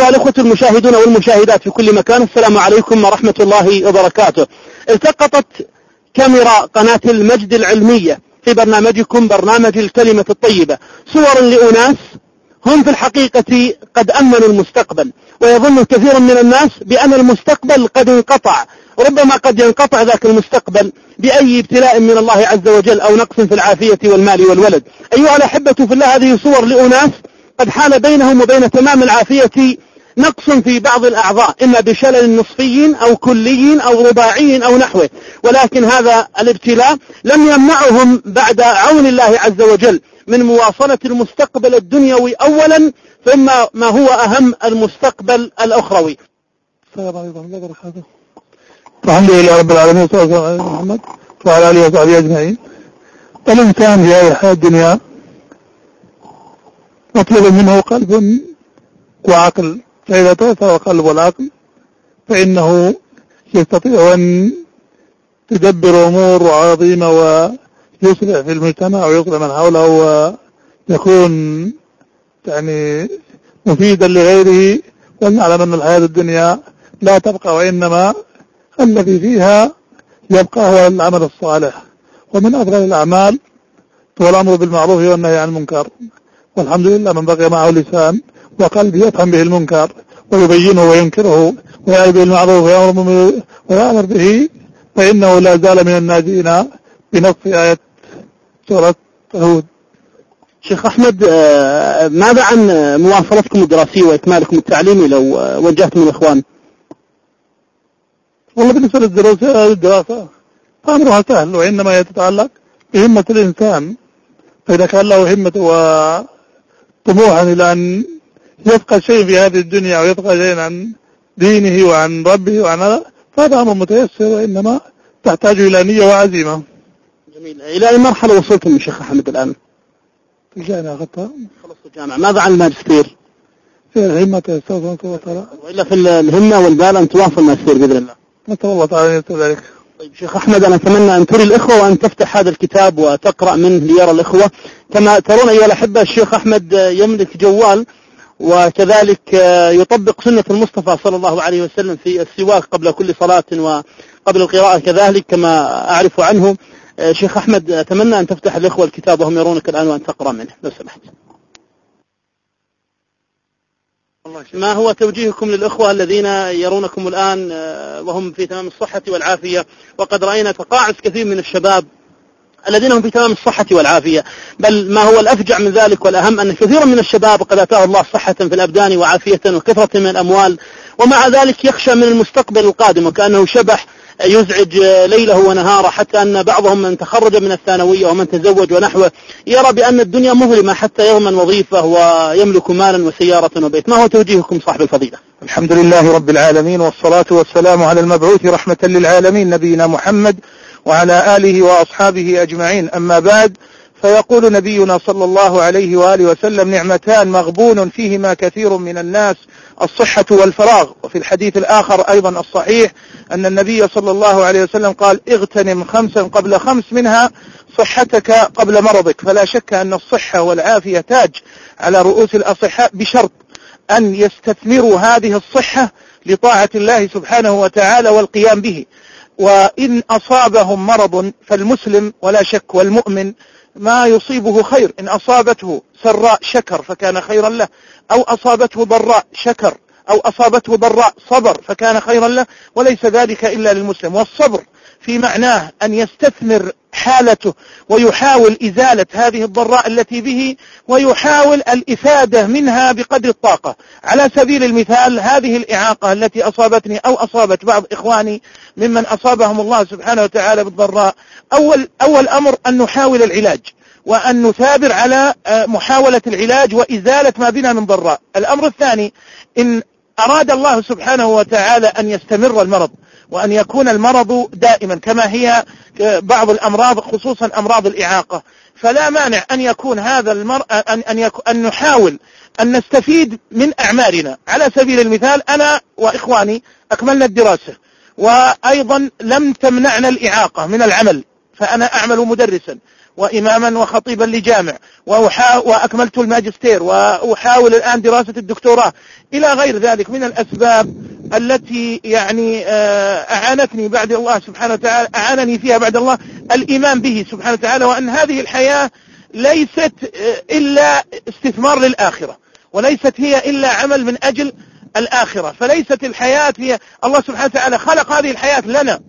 أيها الأخوة المشاهدون والمشاهدات في كل مكان السلام عليكم ورحمة الله وبركاته. التقطت كاميرا قناة المجد العلمية في برنامجكم برنامج الكلمة الطيبة. صور لأناس هم في الحقيقة قد أمنوا المستقبل ويظن كثير من الناس بأن المستقبل قد انقطع. ربما قد ينقطع ذاك المستقبل بأي ابتلاء من الله عز وجل أو نقص في العافية والمال والولد. أيها الأحبة في الله هذه صور لأناس قد حال بينهم وبين تمام العافية نقص في بعض الأعضاء إما بشلل نصفي أو كلي أو رباعي أو نحوه. ولكن هذا الابتلاء لم يمنعهم بعد عون الله عز وجل من مواصلة المستقبل الدنيوي أولا ثم ما هو أهم المستقبل الأخروي. السلام عليكم. ورحمة الله وبركاته الحمد لله رب العالمين وصلى الله على محمد وعلى آله وصحبه أجمعين. الإنسان في هذه الحياة الدنيا مطلوب منه قلب وعقل. فإذا توفر القلب والعقل فإنه يستطيع أن تدبر أمور عظيمة ويصلح في المجتمع ويصلح من حوله ويكون يعني مفيدا لغيره. ولنعلم أن الحياة الدنيا لا تبقى وإنما الذي فيها يبقى هو العمل الصالح. ومن أفضل الأعمال هو الأمر بالمعروف والنهي عن المنكر. والحمد لله من بقي معه لسان وقلب يفهم به المنكر. ويبينه وينكره ويأمر بالمعروف ويأمر به فإنه لا زال من الناجين بنص آية سورة هود. شيخ أحمد آه، ماذا عن مواصلتكم الدراسية وإكمالكم التعليمي لو وجهتم الإخوان؟ والله بالنسبة للدراسة الدراسة أمرها سهل وإنما يتتعلق بهمة الإنسان. فإذا كان له همة وطموحا إلى أن يفقى شيء في هذه الدنيا ويفقى شيء عن دينه وعن ربه وعن هذا فهذا أمر متيسر وإنما تحتاج إلى نية وعزيمة. جميل. إلى أي مرحلة وصلتم شيخ أحمد الآن؟ في الجامعة أخذتها خلصت الجامعة. ماذا عن الماجستير؟ في الهمة تستوفى وتعالى وإلا في الهمة والبال أن تواصل الماجستير بإذن الله. نسأل الله تعالى أن ذلك. طيب شيخ أحمد أنا أتمنى أن تري الإخوة وأن تفتح هذا الكتاب وتقرأ منه ليرى الإخوة. كما ترون أيها الأحبة الشيخ أحمد يملك جوال وكذلك يطبق سنة المصطفى صلى الله عليه وسلم في السواك قبل كل صلاة وقبل القراءة كذلك كما أعرف عنه. شيخ أحمد أتمنى أن تفتح الإخوة الكتاب وهم يرونك الآن وأن تقرأ منه. لو سمحت. ما هو توجيهكم للإخوة الذين يرونكم الآن وهم في تمام الصحة والعافية وقد رأينا تقاعس كثير من الشباب الذين هم في تمام الصحة والعافية. بل ما هو الأفجع من ذلك والأهم أن كثيرا من الشباب قد أتاه الله صحة في الأبدان وعافية وكثرة من الأموال ومع ذلك يخشى من المستقبل القادم وكأنه شبح يزعج ليله ونهاره حتى أن بعضهم من تخرج من الثانوية ومن تزوج ونحوه يرى بأن الدنيا مظلمة حتى يضمن وظيفة ويملك مالا وسيارة وبيت. ما هو توجيهكم صاحب الفضيلة؟ الحمد لله رب العالمين والصلاة والسلام على المبعوث رحمة للعالمين نبينا محمد وعلى آله وأصحابه أجمعين. أما بعد فيقول نبينا صلى الله عليه وآله وسلم نعمتان مغبون فيهما كثير من الناس الصحة والفراغ. وفي الحديث الآخر أيضا الصحيح أن النبي صلى الله عليه وسلم قال اغتنم خمسا قبل خمس منها صحتك قبل مرضك. فلا شك أن الصحة والعافية تاج على رؤوس الأصحاء بشرط أن يستثمروا هذه الصحة لطاعة الله سبحانه وتعالى والقيام به. وإن أصابهم مرض فالمسلم ولا شك والمؤمن ما يصيبه خير. إن أصابته سراء شكر فكان خيرا له. أو أصابته ضراء شكر. أو أصابته ضراء صبر فكان خيرا له. وليس ذلك إلا للمسلم. والصبر في معناه أن يستثمر حالته ويحاول إزالة هذه الضراء التي به ويحاول الإفادة منها بقدر الطاقة. على سبيل المثال هذه الإعاقة التي أصابتني أو أصابت بعض إخواني ممن أصابهم الله سبحانه وتعالى بالضراء أول, أول أمر أن نحاول العلاج وأن نثابر على محاولة العلاج وإزالة ما بنا من ضراء. الأمر الثاني إن أراد الله سبحانه وتعالى أن يستمر المرض. وأن يكون المرض دائما كما هي بعض الأمراض خصوصا أمراض الإعاقة. فلا مانع أن يكون هذا المر... أن, أن, يكون أن نحاول أن نستفيد من أعمالنا على سبيل المثال أنا وإخواني أكملنا الدراسة وأيضا لم تمنعنا الإعاقة من العمل فأنا أعمل مدرسا وإماما وخطيبا لجامع وأكملت الماجستير وأحاول الآن دراسة الدكتوراه. إلى غير ذلك من الأسباب التي يعني آه، أعانتني بعد الله سبحانه وتعالى أعانني فيها بعد الله الإيمان به سبحانه وتعالى وأن هذه الحياة ليست آه، إلا استثمار للآخرة وليست هي إلا عمل من أجل الآخرة فليست الحياة هي الله سبحانه وتعالى خلق هذه الحياة لنا.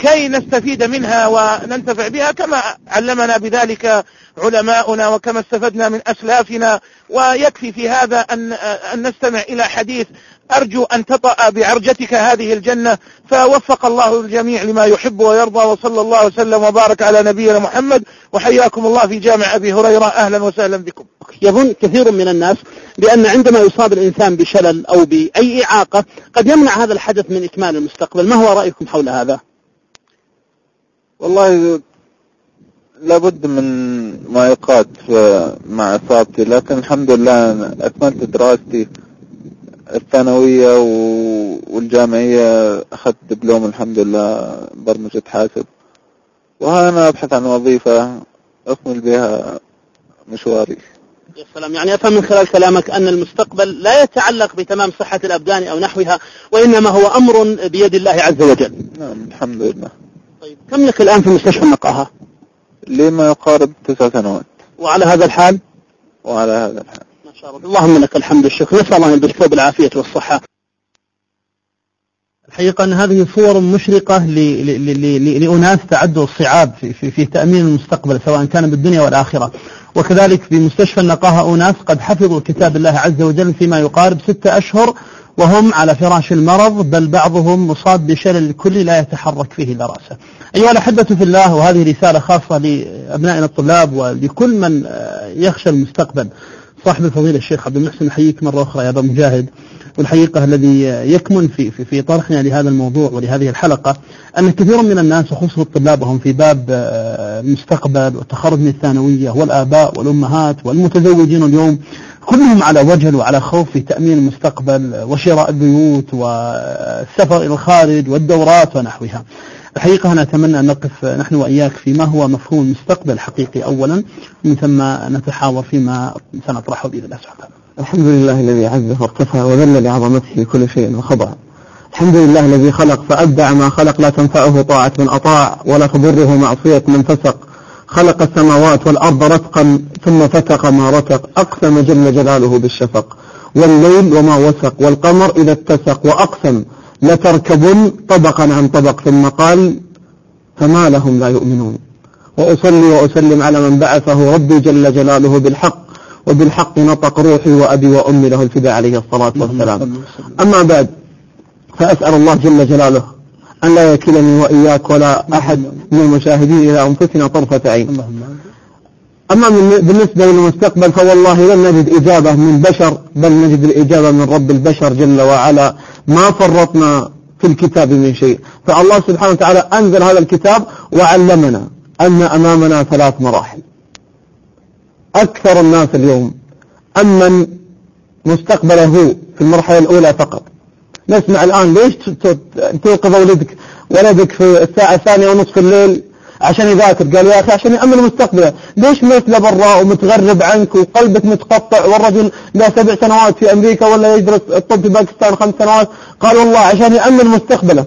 كي نستفيد منها وننتفع بها كما علمنا بذلك علماؤنا وكما استفدنا من أسلافنا. ويكفي في هذا أن, أن نستمع إلى حديث أرجو أن تطأ بعرجتك هذه الجنة. فوفق الله الجميع لما يحب ويرضى وصلى الله وسلم وبارك على نبينا محمد. وحياكم الله في جامع أبي هريرة. أهلا وسهلا بكم. يظن كثير من الناس بأن عندما يصاب الإنسان بشلل أو بأي إعاقة قد يمنع هذا الحدث من إكمال المستقبل. ما هو رأيكم حول هذا؟ والله لابد من معيقات مع إصابتي لكن الحمد لله أكملت دراستي الثانوية والجامعية أخذت دبلوم الحمد لله برمجة حاسب. وأنا أبحث عن وظيفة أكمل بها مشواري. يا سلام. يعني أفهم من خلال كلامك أن المستقبل لا يتعلق بتمام صحة الأبدان أو نحوها وإنما هو أمر بيد الله عز وجل. نعم الحمد لله. كم لك الآن في مستشفى النقاهة؟ لي ما يقارب تسع سنوات. وعلى هذا الحال؟ وعلى هذا الحال. ما شاء الله. اللهم لك الحمد والشكر. نسأل الله يلبسك بالعافية والصحة. الحقيقة أن هذه صور مشرقة لأناس تعدوا الصعاب في, في, في تأمين المستقبل سواء كان بالدنيا والآخرة. وكذلك في مستشفى النقاهة أناس قد حفظوا كتاب الله عز وجل فيما يقارب ستة أشهر وهم على فراش المرض بل بعضهم مصاب بشلل كلي لا يتحرك فيه إلا رأسه. أيها الأحبة في الله وهذه رسالة خاصة لأبنائنا الطلاب ولكل من يخشى المستقبل. صاحب الفضيلة الشيخ عبد المحسن نحييك مرة أخرى يا أبا مجاهد. والحقيقة الذي يكمن في, في, في طرحنا لهذا الموضوع ولهذه الحلقة أن كثيرا من الناس وخصوصا الطلاب في باب المستقبل والتخرج من الثانوية والآباء والأمهات والمتزوجين اليوم كلهم على وجل وعلى خوف في تأمين المستقبل وشراء البيوت والسفر إلى الخارج والدورات ونحوها. الحقيقة أنا أتمنى أن نقف نحن وإياك فيما هو مفهوم المستقبل الحقيقي أولا ومن ثم نتحاور فيما سنطرحه بإذن الله سبحانه الحمد لله الذي عز وارتفع وذل لعظمته كل شيء وخضع. الحمد لله الذي خلق فأبدع ما خلق لا تنفعه طاعة من أطاع ولا تضره معصية من فسق. خلق السماوات والأرض رتقا ثم فتق ما رتق. أقسم جل جلاله بالشفق. والليل وما وسق والقمر إذا اتسق وأقسم. لتركبن طبقا عن طبق ثم قال فما لهم لا يؤمنون. وأصلي وأسلم على من بعثه ربي جل جلاله بالحق. وبالحق نطق روحي وأبي وأمي له الفداء عليه الصلاة والسلام. أما بعد فأسأل الله جل جلاله أن لا يكلني وإياك ولا أحد من المشاهدين إلى أنفسنا طرفة عين. أما بالنسبة للمستقبل فوالله لن نجد إجابة من بشر بل نجد الإجابة من رب البشر جل وعلا. ما فرطنا في الكتاب من شيء. فالله سبحانه وتعالى أنزل هذا الكتاب وعلمنا أن أمامنا ثلاث مراحل. أكثر الناس اليوم أمن مستقبله في المرحلة الأولى فقط. نسمع الآن ليش توقظ ولدك ولدك في الساعة الثانية ونصف الليل عشان يذاكر؟ قال يا أخي عشان يأمن مستقبله. ليش مثل برا ومتغرب عنك وقلبك متقطع والرجل له سبع سنوات في أمريكا ولا يدرس الطب في باكستان خمس سنوات؟ قال والله عشان يأمن مستقبله.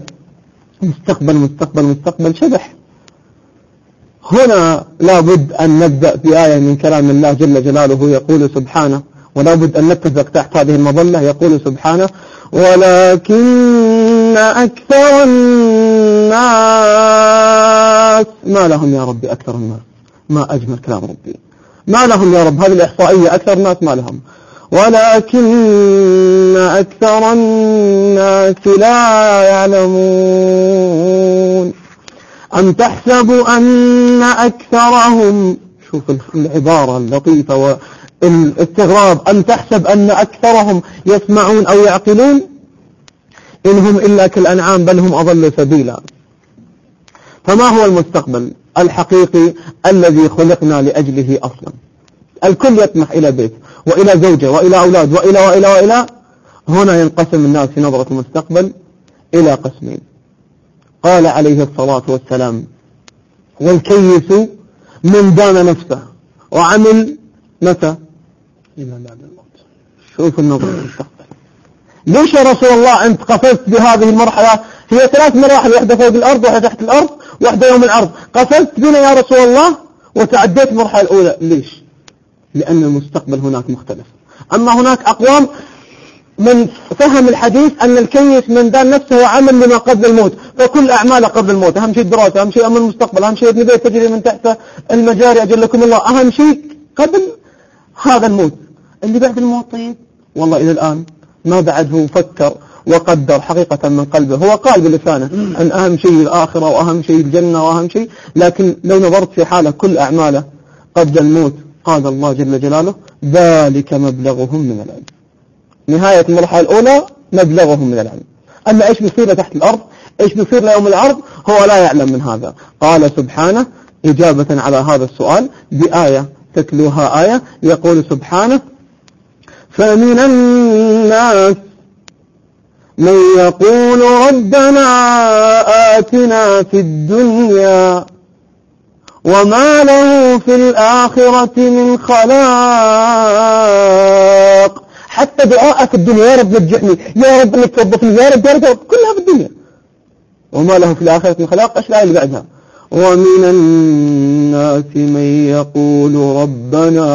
مستقبل مستقبل مستقبل شبح. هنا لابد أن نبدأ بآية من كلام الله جل جلاله. يقول سبحانه ولابد أن نتفق تحت هذه المظلة. يقول سبحانه ولكن أكثر الناس ما لهم يا ربي أكثر الناس. ما أجمل كلام ربي. ما لهم يا رب. هذه الإحصائية أكثر الناس ما لهم. ولكن أكثر الناس لا يعلمون. أم تحسب أن أكثرهم شوف العبارة اللطيفة والاستغراب أم تحسب أن أكثرهم يسمعون أو يعقلون؟ إن هم إلا كالأنعام بل هم أضل سبيلا. فما هو المستقبل الحقيقي الذي خلقنا لأجله أصلا؟ الكل يطمح إلى بيت وإلى زوجة وإلى أولاد وإلى وإلى وإلى. هنا ينقسم الناس في نظرة المستقبل إلى قسمين. قال عليه الصلاة والسلام والكيس من دان نفسه وعمل متى؟ إلى بعد الموت. شوف النظر المستقبل ليش يا رسول الله أنت قفزت بهذه المرحلة؟ هي ثلاث مراحل واحدة فوق الأرض واحدة تحت الأرض واحدة يوم العرض. قفزت بنا يا رسول الله وتعديت المرحلة الأولى. ليش؟ لأن المستقبل هناك مختلف. أما هناك أقوام من فهم الحديث أن الكيس من دان نفسه وعمل لما قبل الموت فكل أعماله قبل الموت. أهم شيء الدراسة أهم شيء أمن المستقبل أهم شيء ابن بيت تجري من تحته المجاري أجلكم الله. أهم شيء قبل هذا الموت. اللي بعد الموت طيب؟ والله إلى الآن ما بعد هو فكر وقدر حقيقة من قلبه. هو قال بلسانه أن أهم شيء الآخرة وأهم شيء الجنة وأهم شيء لكن لو نظرت في حالة كل أعماله قبل الموت قال الله جل جلاله ذلك مبلغهم من العلم. نهاية المرحلة الأولى مبلغهم من العلم. أما إيش بيصير تحت الأرض؟ إيش بيصير يوم العرض؟ هو لا يعلم من هذا. قال سبحانه إجابة على هذا السؤال بآية تتلوها آية يقول سبحانه فمن الناس من يقول ربنا آتنا في الدنيا وما له في الآخرة من خلاق. حتى دعاء في الدنيا. يا رب نجحني. يا رب انك توظفني يا رب يا رب كلها في الدنيا. وما له في الآخرة من خلاق إيش الآية اللي بعدها. ومن الناس من يقول ربنا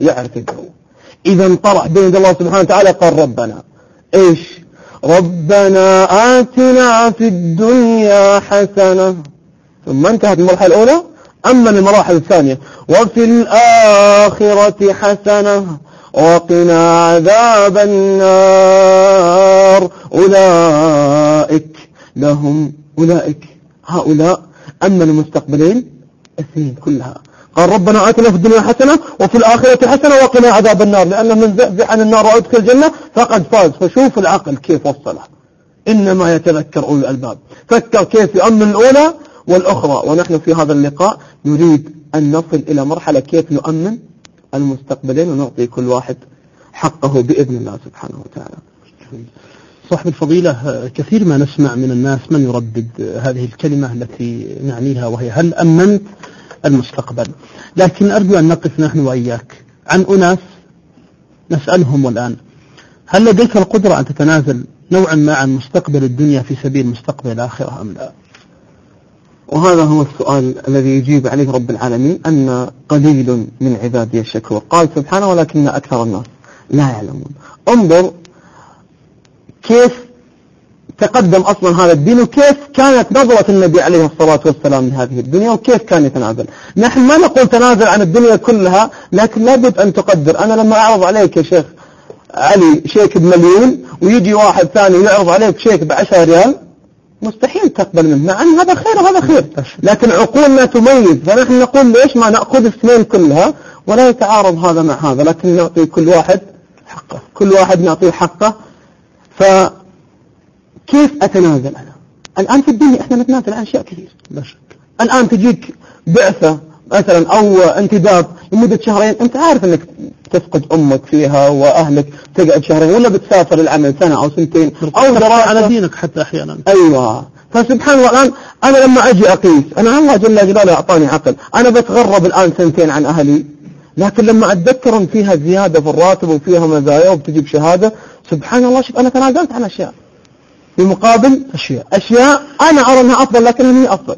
يعرف الجو. إذا انطرح بين الله سبحانه وتعالى قال ربنا. إيش؟ ربنا آتنا في الدنيا حسنة. ثم انتهت المرحلة الأولى. أما المراحل الثانية. وفي الآخرة حسنة. وقنا عذاب النار. أولئك لهم أولئك هؤلاء أما المستقبلين اثنين كلها. قال ربنا آتنا في الدنيا حسنة وفي الآخرة حسنة وقنا عذاب النار. لأنه من زحزح عن النار وأدخل الجنة فقد فاز. فشوف العقل كيف وصله. إنما يتذكر أولو الألباب. فكر كيف يؤمن الأولى والأخرى. ونحن في هذا اللقاء نريد أن نصل إلى مرحلة كيف نؤمن المستقبلين ونعطي كل واحد حقه بإذن الله سبحانه وتعالى. صاحب الفضيلة كثير ما نسمع من الناس من يردد هذه الكلمة التي نعنيها وهي هل أمنت المستقبل؟ لكن أرجو أن نقف نحن وإياك. عن أناس نسألهم الآن هل لديك القدرة أن تتنازل نوعا ما عن مستقبل الدنيا في سبيل مستقبل الآخرة أم لا؟ وهذا هو السؤال الذي يجيب عليه رب العالمين أن قليل من عبادي الشكور قال سبحانه ولكن أكثر الناس لا يعلمون. انظر كيف تقدم أصلا هذا الدين وكيف كانت نظرة النبي عليه الصلاة والسلام لهذه الدنيا وكيف كان يتنازل. نحن ما نقول تنازل عن الدنيا كلها لكن لابد أن تقدر. أنا لما أعرض عليك يا شيخ علي شيك بمليون ويجي واحد ثاني يعرض عليك شيك بعشرة ريال مستحيل تقبل منه. مع أن هذا خير وهذا خير. لكن عقولنا تميز. فنحن نقول ليش ما نأخذ الاثنين كلها ولا يتعارض هذا مع هذا. لكن نعطي كل واحد حقه. كل واحد نعطيه حقه. فكيف أتنازل أنا؟ الآن في الدنيا إحنا نتنازل عن أشياء كثير. الآن تجيك بعثة مثلا أو انتداب لمدة شهرين. أنت عارف أنك تفقد أمك فيها وأهلك تقعد شهرين ولا بتسافر العمل سنة أو سنتين أو دراسة. على دينك حتى أحيانا. أيوة. فسبحان الله الآن أنا لما أجي أقيس أنا الله جل جلاله أعطاني عقل. أنا بتغرب الآن سنتين عن أهلي. لكن لما أتذكر أن فيها زيادة في الراتب وفيها مزايا وبتجيب شهادة سبحان الله شوف أنا تنازلت عن أشياء. في مقابل أشياء. أشياء أنا أرى أنها أفضل لكن هي أفضل.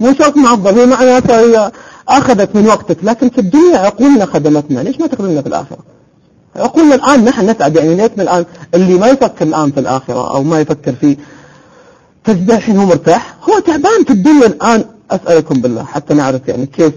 مو شرط إنها أفضل هي معناتها هي أخذت من وقتك لكن في الدنيا عقولنا خدمتنا. ليش ما تخدمنا في الآخرة؟ عقولنا الآن نحن نسعد يعني ليتنا الآن اللي ما يفكر الآن في الآخرة أو ما يفكر في تجد الحين هو مرتاح؟ هو تعبان في الدنيا الآن. أسألكم بالله حتى نعرف يعني كيف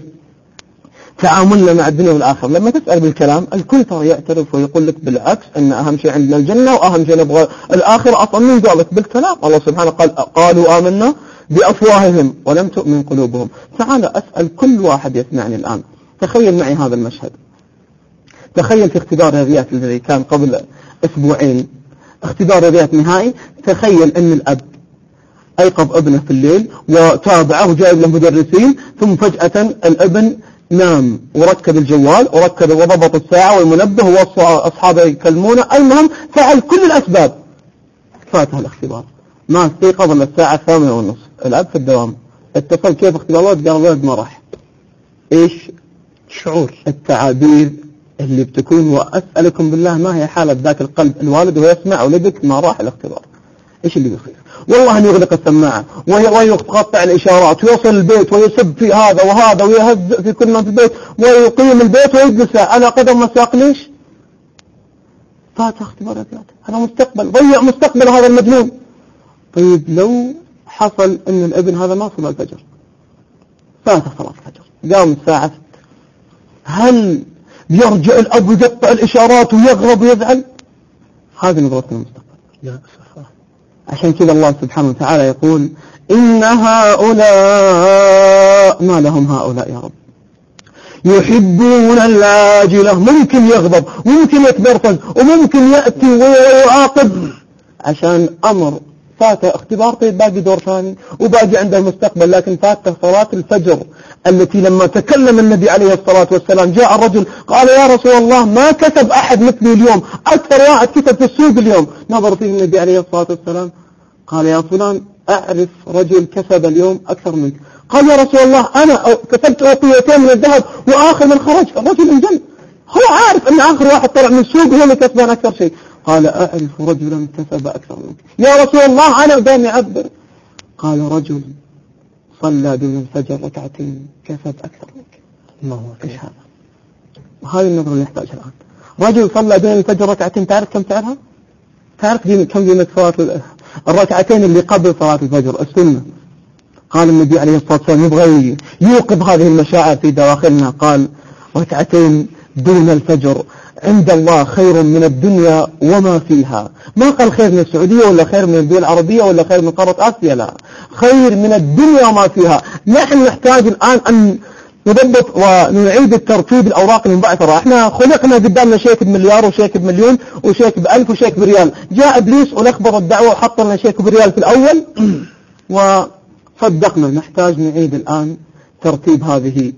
تعاملنا مع الدنيا والآخرة. لما تسأل بالكلام الكل ترى يعترف ويقول لك بالعكس أن أهم شيء عندنا الجنة وأهم شيء نبغى الآخرة. أصلا من قال لك بالكلام؟ الله سبحانه قال قالوا آمنا بأفواههم ولم تؤمن قلوبهم. تعال أسأل كل واحد يسمعني الآن. تخيل معي هذا المشهد. تخيل في اختبار الرياضيات الذي كان قبل أسبوعين. اختبار رياضيات نهائي. تخيل أن الأب أيقظ ابنه في الليل وتابعه وجايب له مدرسين ثم فجأة الابن نام وركب الجوال وركب وضبط الساعة والمنبه ووصى أصحابه يكلمونه. المهم فعل كل الأسباب. فاته الاختبار. ما استيقظ إلا الساعة الثامنة ونصف الأب في الدوام. اتصل كيف اختبار الولد قال الولد ما راح. إيش؟ شعور. التعابير اللي بتكون وأسألكم بالله ما هي حالة ذاك القلب. الوالد وهو يسمع ولدك ما راح الاختبار. إيش اللي بيصير؟ والله أن يغلق السماعة. وي- ويقطع الإشارات. ويوصل البيت ويسب في هذا وهذا ويهزئ في كل من في البيت ويقيم البيت ويجلس. على قدم مساق ليش؟ فات اختبارات هذا مستقبل. ضيع مستقبل هذا المجنون. طيب لو حصل أن الابن هذا ما صلى الفجر. فات صلاة الفجر. قام الساعة 6 هل يرجع الأب ويقطع الإشارات ويغضب ويزعل هذه نظرة المستقبل. يا أسف عشان كذا الله سبحانه وتعالى يقول إن هؤلاء ما لهم هؤلاء يا رب. يحبون العاجلة ممكن يغضب وممكن يتبرفز وممكن يأتي ويعاقب. عشان أمر فات اختبار طيب باقي دور ثاني وباقي عنده المستقبل لكن فات صلاة الفجر التي لما تكلم النبي عليه الصلاة والسلام جاء الرجل قال يا رسول الله ما كسب أحد مثلي اليوم أكثر واحد كسب في السوق اليوم. نظر فيه النبي عليه الصلاة والسلام قال يا فلان أعرف رجل كسب اليوم أكثر منك. قال يا رسول الله أنا كسبت أوقيتين من الذهب وآخر من خرج الرجل انجن هو عارف أن آخر واحد طلع من السوق هو اللي كسبان أكثر شيء. قال أعرف رجلا كسب أكثر منك. يا رسول الله أنا قام يعبر قال رجل صلى دون الفجر ركعتين كسب أكثر منك. الله إيش هذا؟ وهذه النظرة اللي نحتاجها الآن. رجل صلى دون الفجر ركعتين تعرف كم سعرها تعرف كم قيمة صلاة ال- الركعتين اللي قبل صلاة الفجر السنة. قال النبي عليه الصلاة والسلام يبغى يوقظ هذه المشاعر في دواخلنا قال ركعتين دون الفجر. عند الله خير من الدنيا وما فيها. ما قال خير من السعودية ولا خير من الدول العربية ولا خير من قارة آسيا؟ لا. خير من الدنيا وما فيها. نحن نحتاج الآن أن نضبط ونعيد الترتيب الأوراق المبعثرة إحنا خلقنا قدامنا شيك بمليار وشيك بمليون وشيك بألف وشيك بريال. جاء إبليس ولخبط الدعوة وحط لنا شيك بريال في الأول. وصدقنا نحتاج نعيد الآن ترتيب هذه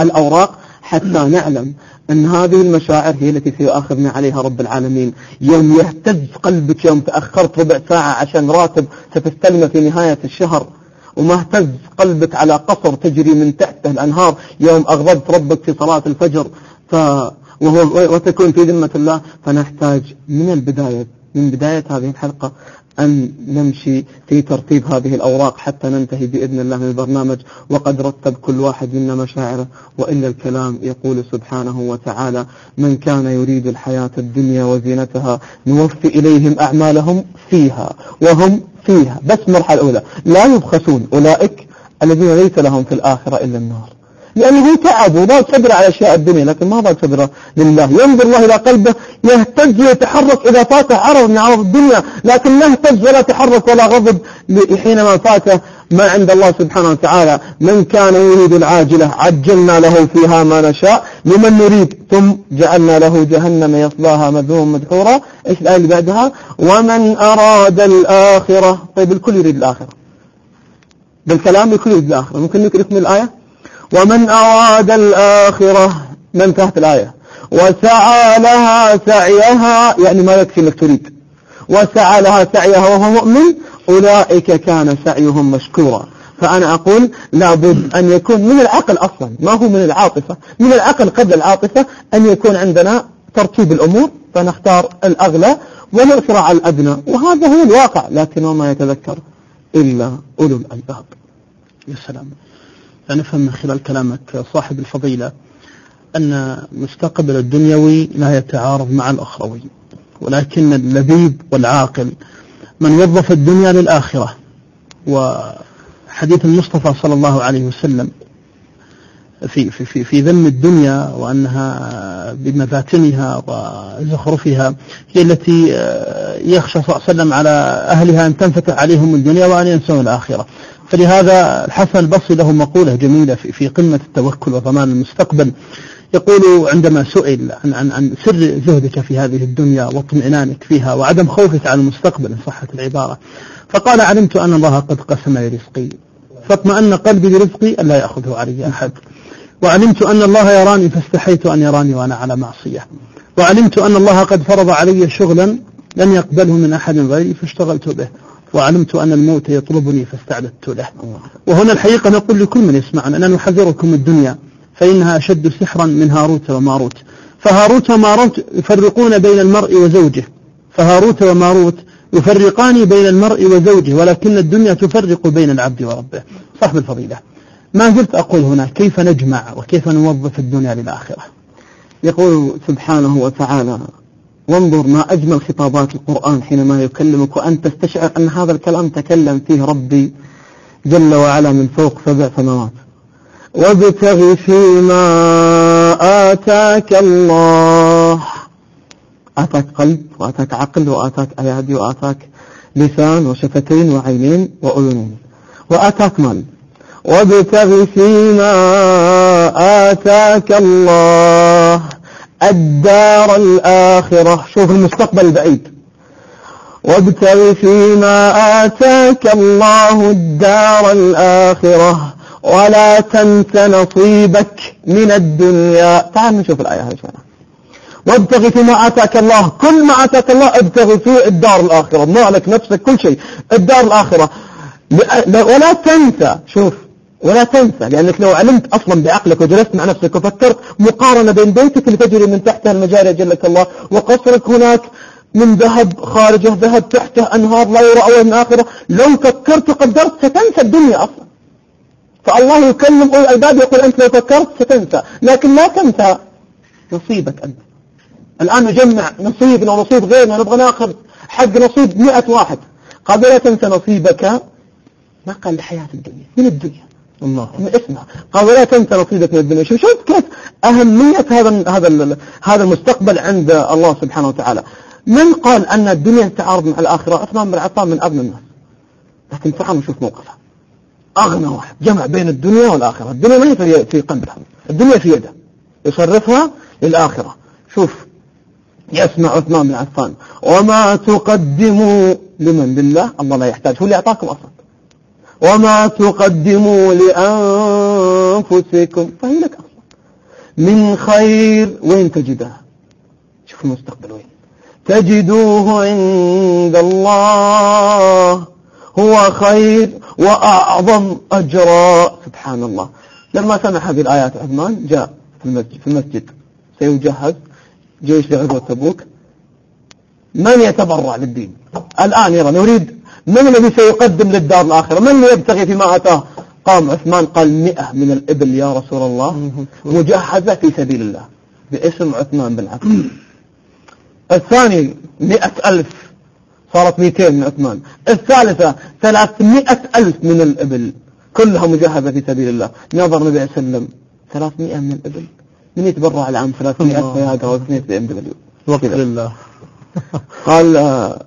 الأوراق حتى نعلم أن هذه المشاعر هي التي سيؤاخذنا عليها رب العالمين. يوم يهتز قلبك يوم تأخرت ربع ساعة عشان راتب ستستلمه في نهاية الشهر. وما اهتز قلبك على قصر تجري من تحته الأنهار. يوم أغضبت ربك في صلاة الفجر. ف وهو وتكون في ذمة الله. فنحتاج من البداية من بداية هذه الحلقة أن نمشي في ترتيب هذه الأوراق حتى ننتهي بإذن الله من البرنامج. وقد رتب كل واحد منا مشاعره وإلا الكلام يقول سبحانه وتعالى من كان يريد الحياة الدنيا وزينتها نوفي إليهم أعمالهم فيها وهم فيها. بس المرحلة الأولى لا يبخسون أولئك الذين ليس لهم في الآخرة إلا النار. لأنه هو تعب وضاق صبره على أشياء الدنيا لكن ما ضاق صبره لله. ينظر الله إلى قلبه يهتز ويتحرك إذا فاته عرض من عرض الدنيا لكن لا يهتز ولا تحرك ولا غضب حينما فاته ما عند الله سبحانه وتعالى. من كان يريد العاجلة عجلنا له فيها ما نشاء. لمن نريد؟ ثم جعلنا له جهنم يصلاها مذموما مدحورا. إيش الآية اللي بعدها؟ ومن أراد الآخرة طيب الكل يريد الآخرة. بالكلام الكل يريد الآخرة. ممكن نكمل الآية؟ ومن أراد الآخرة ما انتهت الآية. وسعى لها سعيها يعني ما يكفي إنك تريد. وسعى لها سعيها وهو مؤمن أولئك كان سعيهم مشكورا. فأنا أقول لابد أن يكون من العقل أصلا ما هو من العاطفة. من العقل قبل العاطفة أن يكون عندنا ترتيب الأمور فنختار الأغلى ونؤثر على الأدنى. وهذا هو الواقع لكن وما يتذكر إلا أولو الألباب. يا سلام. نفهم من خلال كلامك صاحب الفضيلة أن مستقبل الدنيوي لا يتعارض مع الأخروي ولكن اللبيب والعاقل من وظف الدنيا للآخرة وحديث المصطفى صلى الله عليه وسلم في في في في ذم الدنيا وأنها بمفاتنها وزخرفها هي التي يخشى صلى الله عليه وسلم على أهلها أن تنفتح عليهم الدنيا وأن ينسون الآخرة. فلهذا الحسن البصري له مقولة جميلة في, قمة التوكل وضمان المستقبل. يقول عندما سئل عن عن عن سر زهدك في هذه الدنيا واطمئنانك فيها وعدم خوفك على المستقبل إن صحت العبارة. فقال علمت أن الله قد قسم لي رزقي فاطمأن قلبي برزقي ألا يأخذه علي أحد. وعلمت أن الله يراني فاستحيت أن يراني وأنا على معصية. وعلمت أن الله قد فرض علي شغلا لن يقبله من أحد غيري فاشتغلت به. وعلمت أن الموت يطلبني فاستعددت له. وهنا الحقيقة نقول لكل من يسمعنا أننا نحذركم الدنيا فإنها أشد سحرا من هاروت وماروت. فهاروت وماروت يفرقون بين المرء وزوجه. فهاروت وماروت يفرقان بين المرء وزوجه ولكن الدنيا تفرق بين العبد وربه. صاحب الفضيلة ما زلت أقول هنا كيف نجمع وكيف نوظف الدنيا للآخرة؟ يقول سبحانه وتعالى وانظر ما أجمل خطابات القرآن حينما يكلمك وأنت تستشعر أن هذا الكلام تكلم فيه ربي جل وعلا من فوق سبع سماوات. وابتغ فيما آتاك الله. آتاك قلب وآتاك عقل وآتاك أيادي وآتاك لسان وشفتين وعينين وأذنين. وآتاك مال. وابتغ فيما آتاك الله. الدار الآخرة. شوف المستقبل البعيد وابتغ فيما آتاك الله الدار الآخرة. ولا تنس نصيبك من الدنيا. تعال نشوف الآية هذه وابتغ فيما آتاك الله. كل ما آتاك الله ابتغ فيه الدار الآخرة. مالك نفسك كل شيء. الدار الآخرة. ولا تنسى شوف. ولا تنسى لأنك لو علمت أصلا بعقلك وجلست مع نفسك وفكرت مقارنة بين بيتك اللي تجري من تحتها المجاري جلك الله وقصرك هناك من ذهب خارجه ذهب تحته أنهار لا يرى أول من آخره لو فكرت وقدرت ستنسى الدنيا أصلا. فالله يكلم أولي الألباب يقول أنت لو فكرت ستنسى لكن لا تنسى نصيبك أنت. الآن نجمع نصيبنا ونصيب غيرنا نبغى ناخذ حق نصيب مئة واحد. قال لا تنسى نصيبك ما قال لحياة الدنيا. من الدنيا؟ الله. اسمع قال ولا تنسى نصيبك من الدنيا. شوف شوف كيف أهمية هذا هذا هذا المستقبل عند الله سبحانه وتعالى. من قال أن الدنيا تعارض مع الآخرة؟ عثمان بن عفان من أغنى الناس. لكن تعال نشوف موقفه أغنى واحد. جمع بين الدنيا والآخرة. الدنيا ما هي في قلبه الدنيا في يده. يصرفها للآخرة. شوف يسمع عثمان بن عفان. وما تقدموا لمن لله الله لا يحتاج هو اللي أعطاكم أصلا. وما تقدموا لأنفسكم. فهي لك أصلا من خير وين تجدها؟ شوف المستقبل وين. تجدوه عند الله. هو خير وأعظم أجرا سبحان الله. لما سمع هذه الآيات عثمان جاء في المسجد, في المسجد. سيجهز جيش لغزوة تبوك. من يتبرع للدين؟ الآن يرى نريد من الذي سيقدم للدار الآخرة؟ من اللي يبتغي فيما أتاه؟ قام عثمان قال مئة من الإبل يا رسول الله. مجهزة في سبيل الله. باسم عثمان بن عفان. الثاني مئة ألف. صارت مئتين من عثمان. الثالثة ثلاثمائة ألف من الإبل. كلها مجهزة في سبيل الله. نظر النبي صلى الله عليه وسلم. ثلاثمائة من الإبل؟ من يتبرع العام ثلاثمائة فياقة واثنين BMW وقت لله. قال آه،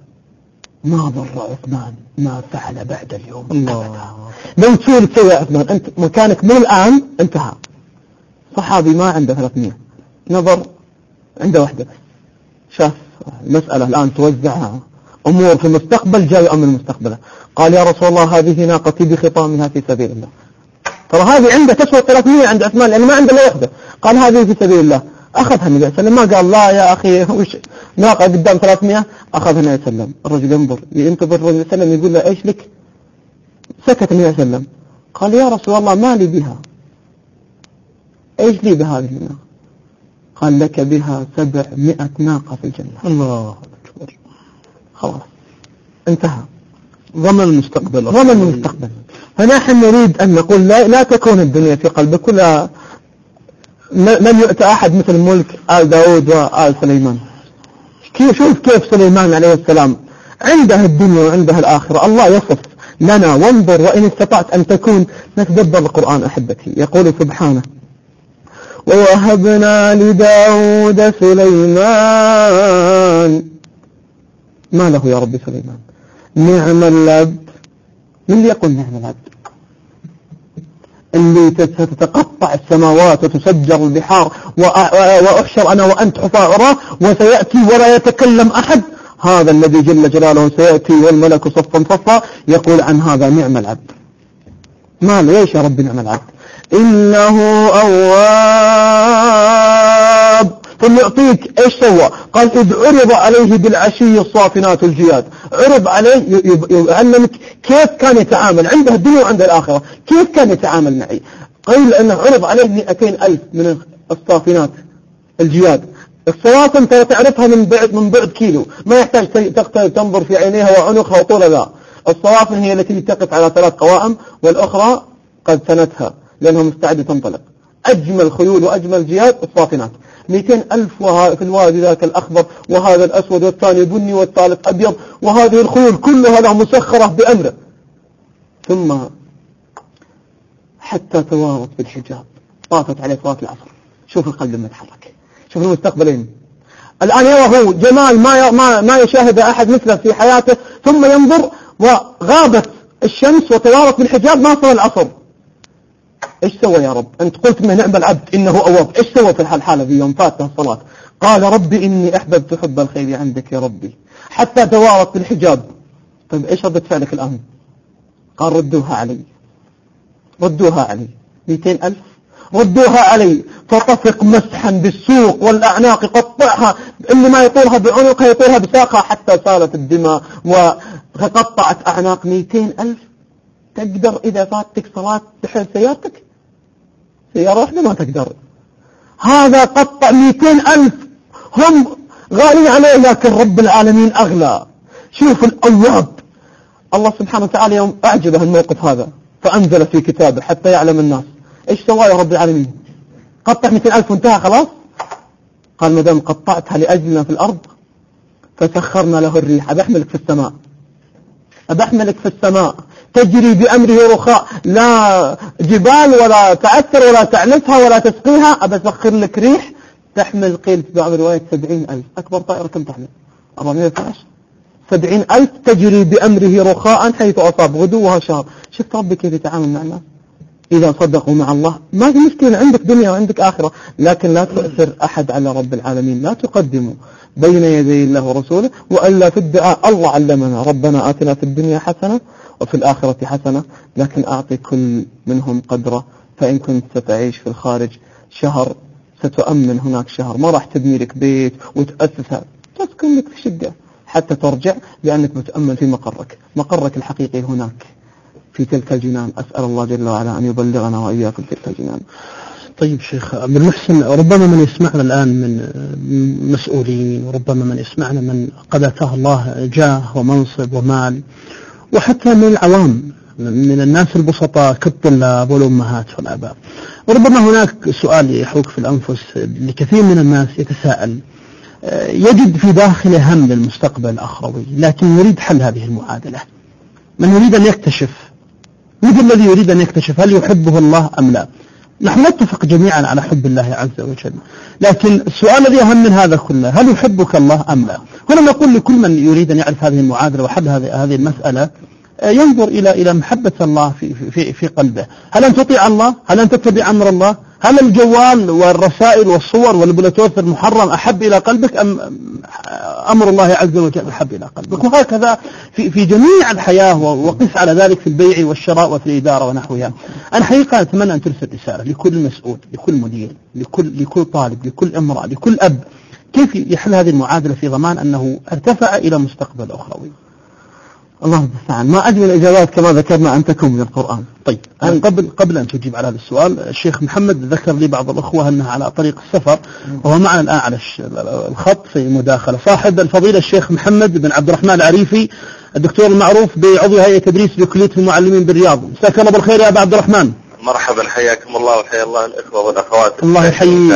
ما ضر عثمان ما فعل بعد اليوم الله. لو تشوف تسوي عثمان أنت مكانك من الآن انتهى. صحابي ما عنده 300 نظر عنده واحدة. بس شاف المسألة الآن توزع أمور في المستقبل جاء يؤمن مستقبله قال يا رسول الله هذه ناقتي بخطامها في سبيل الله. ترى هذه عنده تسوى 300 عند عثمان لأنه ما عنده إلا واحدة. قال هذه في سبيل الله. أخذها النبي صلى الله عليه وسلم. ما قال لا يا أخي وش؟ ناقة قدام 300 أخذها النبي صلى الله عليه وسلم. الرجل ينظر ينتظر الرجل صلى الله عليه وسلم يقول له إيش لك؟ سكت النبي صلى الله عليه وسلم. قال يا رسول الله ما لي بها. إيش لي بهذه الناقة؟ قال لك بها سبعمائة ناقة في الجنة. الله. أكبر خلاص. انتهى. ضمن المستقبل؟ ضمن المستقبل؟ فنحن نريد أن نقول لا, لا تكون الدنيا في قلبك ولا لم يؤتى أحد مثل ملك آل داود وآل سليمان. كيف شوف كيف سليمان عليه السلام عنده الدنيا وعنده الآخرة. الله يصف لنا وانظر وإن استطعت أن تكون نتدبر القرآن أحبتي. يقول سبحانه ووهبنا لداود سليمان. ما له يا ربي سليمان؟ نعم العبد من يقول نعم العبد اللي ستتقطع السماوات وتسجر البحار وأحشر أنا وأنت حفاء وسيأتي ولا يتكلم أحد. هذا الذي جل جلاله سيأتي والملك صفا صفا يقول عن هذا نعم العبد. ما ليش يا ربي نعم العبد؟ إنه أواب. ثم يعطيك إيش سوى؟ قال إذ عرض عليه بالعشي الصافنات الجياد. عرض عليه يعلمك كيف كان يتعامل. عنده الدنيا وعنده الآخرة. كيف كان يتعامل معي؟ قيل أنه عرض عليه 200 ألف من الصافنات الجياد. الصوافن ترى تعرفها من بعد من بعد كيلو. ما يحتاج تنظر في عينيها وعنقها وطولها لا. الصوافن هي التي تقف على ثلاث قوائم والأخرى قد سنتها لأنها مستعدة تنطلق. أجمل خيول وأجمل جياد الصافنات. 200 ألف الوادي ذاك الأخضر وهذا الأسود والثاني بني والثالث أبيض وهذه الخيول كلها له مسخرة بأمره. ثم حتى توارت بالحجاب طافت عليه صلاة العصر. شوف القلب لما يتحرك. شوف المستقبلين. الآن يرى هو جمال ما ما ما يشاهد أحد مثله في حياته ثم ينظر وغابت الشمس وتوارت بالحجاب ما صار العصر. إيش سوى يا رب؟ أنت قلت انه نعم العبد إنه أواب. إيش سوى في الحالة في يوم فاتها الصلاة؟ قال ربي إني أحببت حب الخير عندك يا ربي. حتى توارت بالحجاب طيب إيش ردة فعلك الآن؟ قال ردوها علي. ردوها علي. 200 ألف؟ ردوها علي. فطفق مسحا بالسوق والأعناق قطعها. اللي ما يطولها بعنقها يطولها بساقها حتى سالت الدماء وقطعت أعناق 200 ألف. تقدر إذا فاتك صلاة تحل سيارتك؟ سيارة واحدة ما تقدر. هذا قطع 200 ألف. هم غالين عليه لكن رب العالمين أغلى. شوف الأواب. الله سبحانه وتعالى يوم أعجبه الموقف هذا فأنزل في كتابه حتى يعلم الناس. إيش سوى يا رب العالمين؟ قطع 200 ألف وانتهى خلاص؟ قال ما دام قطعتها لأجلنا في الأرض فسخرنا له الريح. أبحملك في السماء. أبحملك في السماء. تجري بأمره رخاء. لا جبال ولا تعثر ولا تعنفها ولا تسقيها. أبسخر لك ريح تحمل قيل في بعض الروايات سبعين ألف. أكبر طائرة كم تحمل؟ 412 سبعين ألف تجري بأمره رخاء حيث أصاب غدوها شهر. شفت ربي كيف يتعامل مع الناس؟ إذا صدقوا مع الله. ما في مشكلة عندك دنيا وعندك آخرة. لكن لا تؤثر أحد على رب العالمين. لا تقدموا بين يدي الله ورسوله وألا في الدعاء. الله علمنا. ربنا آتنا في الدنيا حسنة وفي الآخرة حسنة لكن أعطي كل منهم قدرة فإن كنت ستعيش في الخارج شهر ستؤمن هناك شهر. ما راح تبني لك بيت وتأسسها. تسكن لك في شقة. حتى ترجع لأنك متأمل في مقرك. مقرك الحقيقي هناك. في تلك الجنان. أسأل الله جل وعلا أن يبلغنا وإياكم تلك الجنان. طيب شيخ عبد المحسن ربما من يسمعنا الآن من مسؤولين وربما من يسمعنا من قد أتاه الله جاه ومنصب ومال. وحتى من العوام من الناس البسطاء كالطلاب والأمهات والآباء. وربما هناك سؤال يحوك في الأنفس لكثير من الناس يتساءل. يجد في داخله هم للمستقبل الأخروي لكن يريد حل هذه المعادلة. من يريد أن يكتشف؟ مثل الذي يريد أن يكتشف؟ هل يحبه الله أم لا؟ نحن نتفق جميعا على حب الله عز وجل. لكن السؤال الذي أهم من هذا كله هل يحبك الله أم لا؟ هنا نقول لكل من يريد أن يعرف هذه المعادلة وحل هذه المسألة ينظر إلى إلى محبة الله في, في, في قلبه. هل أن تطيع الله؟ هل أن تتبع أمر الله؟ هل الجوال والرسائل والصور والبلوتوث المحرم أحب إلى قلبك أم أمر الله عز وجل أحب إلى قلبك؟ وهكذا في, في جميع الحياة وقس على ذلك في البيع والشراء وفي الإدارة ونحوها. أنا حقيقة أتمنى أن ترسل رسالة لكل مسؤول لكل مدير لكل, لكل طالب لكل امرأة لكل أب. كيف يحل هذه المعادلة في ضمان أنه ارتفع إلى مستقبل أخروي؟ الله المستعان. ما أجمل الإجابات كما ذكرنا أن تكون من القرآن. طيب أنا قبل قبل أن تجيب على هذا السؤال الشيخ محمد ذكر لي بعض الأخوة أنها على طريق السفر وهو معنا الآن على الخط في مداخلة صاحب الفضيلة الشيخ محمد بن عبد الرحمن العريفي الدكتور المعروف بعضو هيئة تدريس بكلية المعلمين بالرياض. مساك الله بالخير يا أبا عبد الرحمن. مرحبا حياكم الله وحيا الله الإخوة والأخوات. الله يحييك.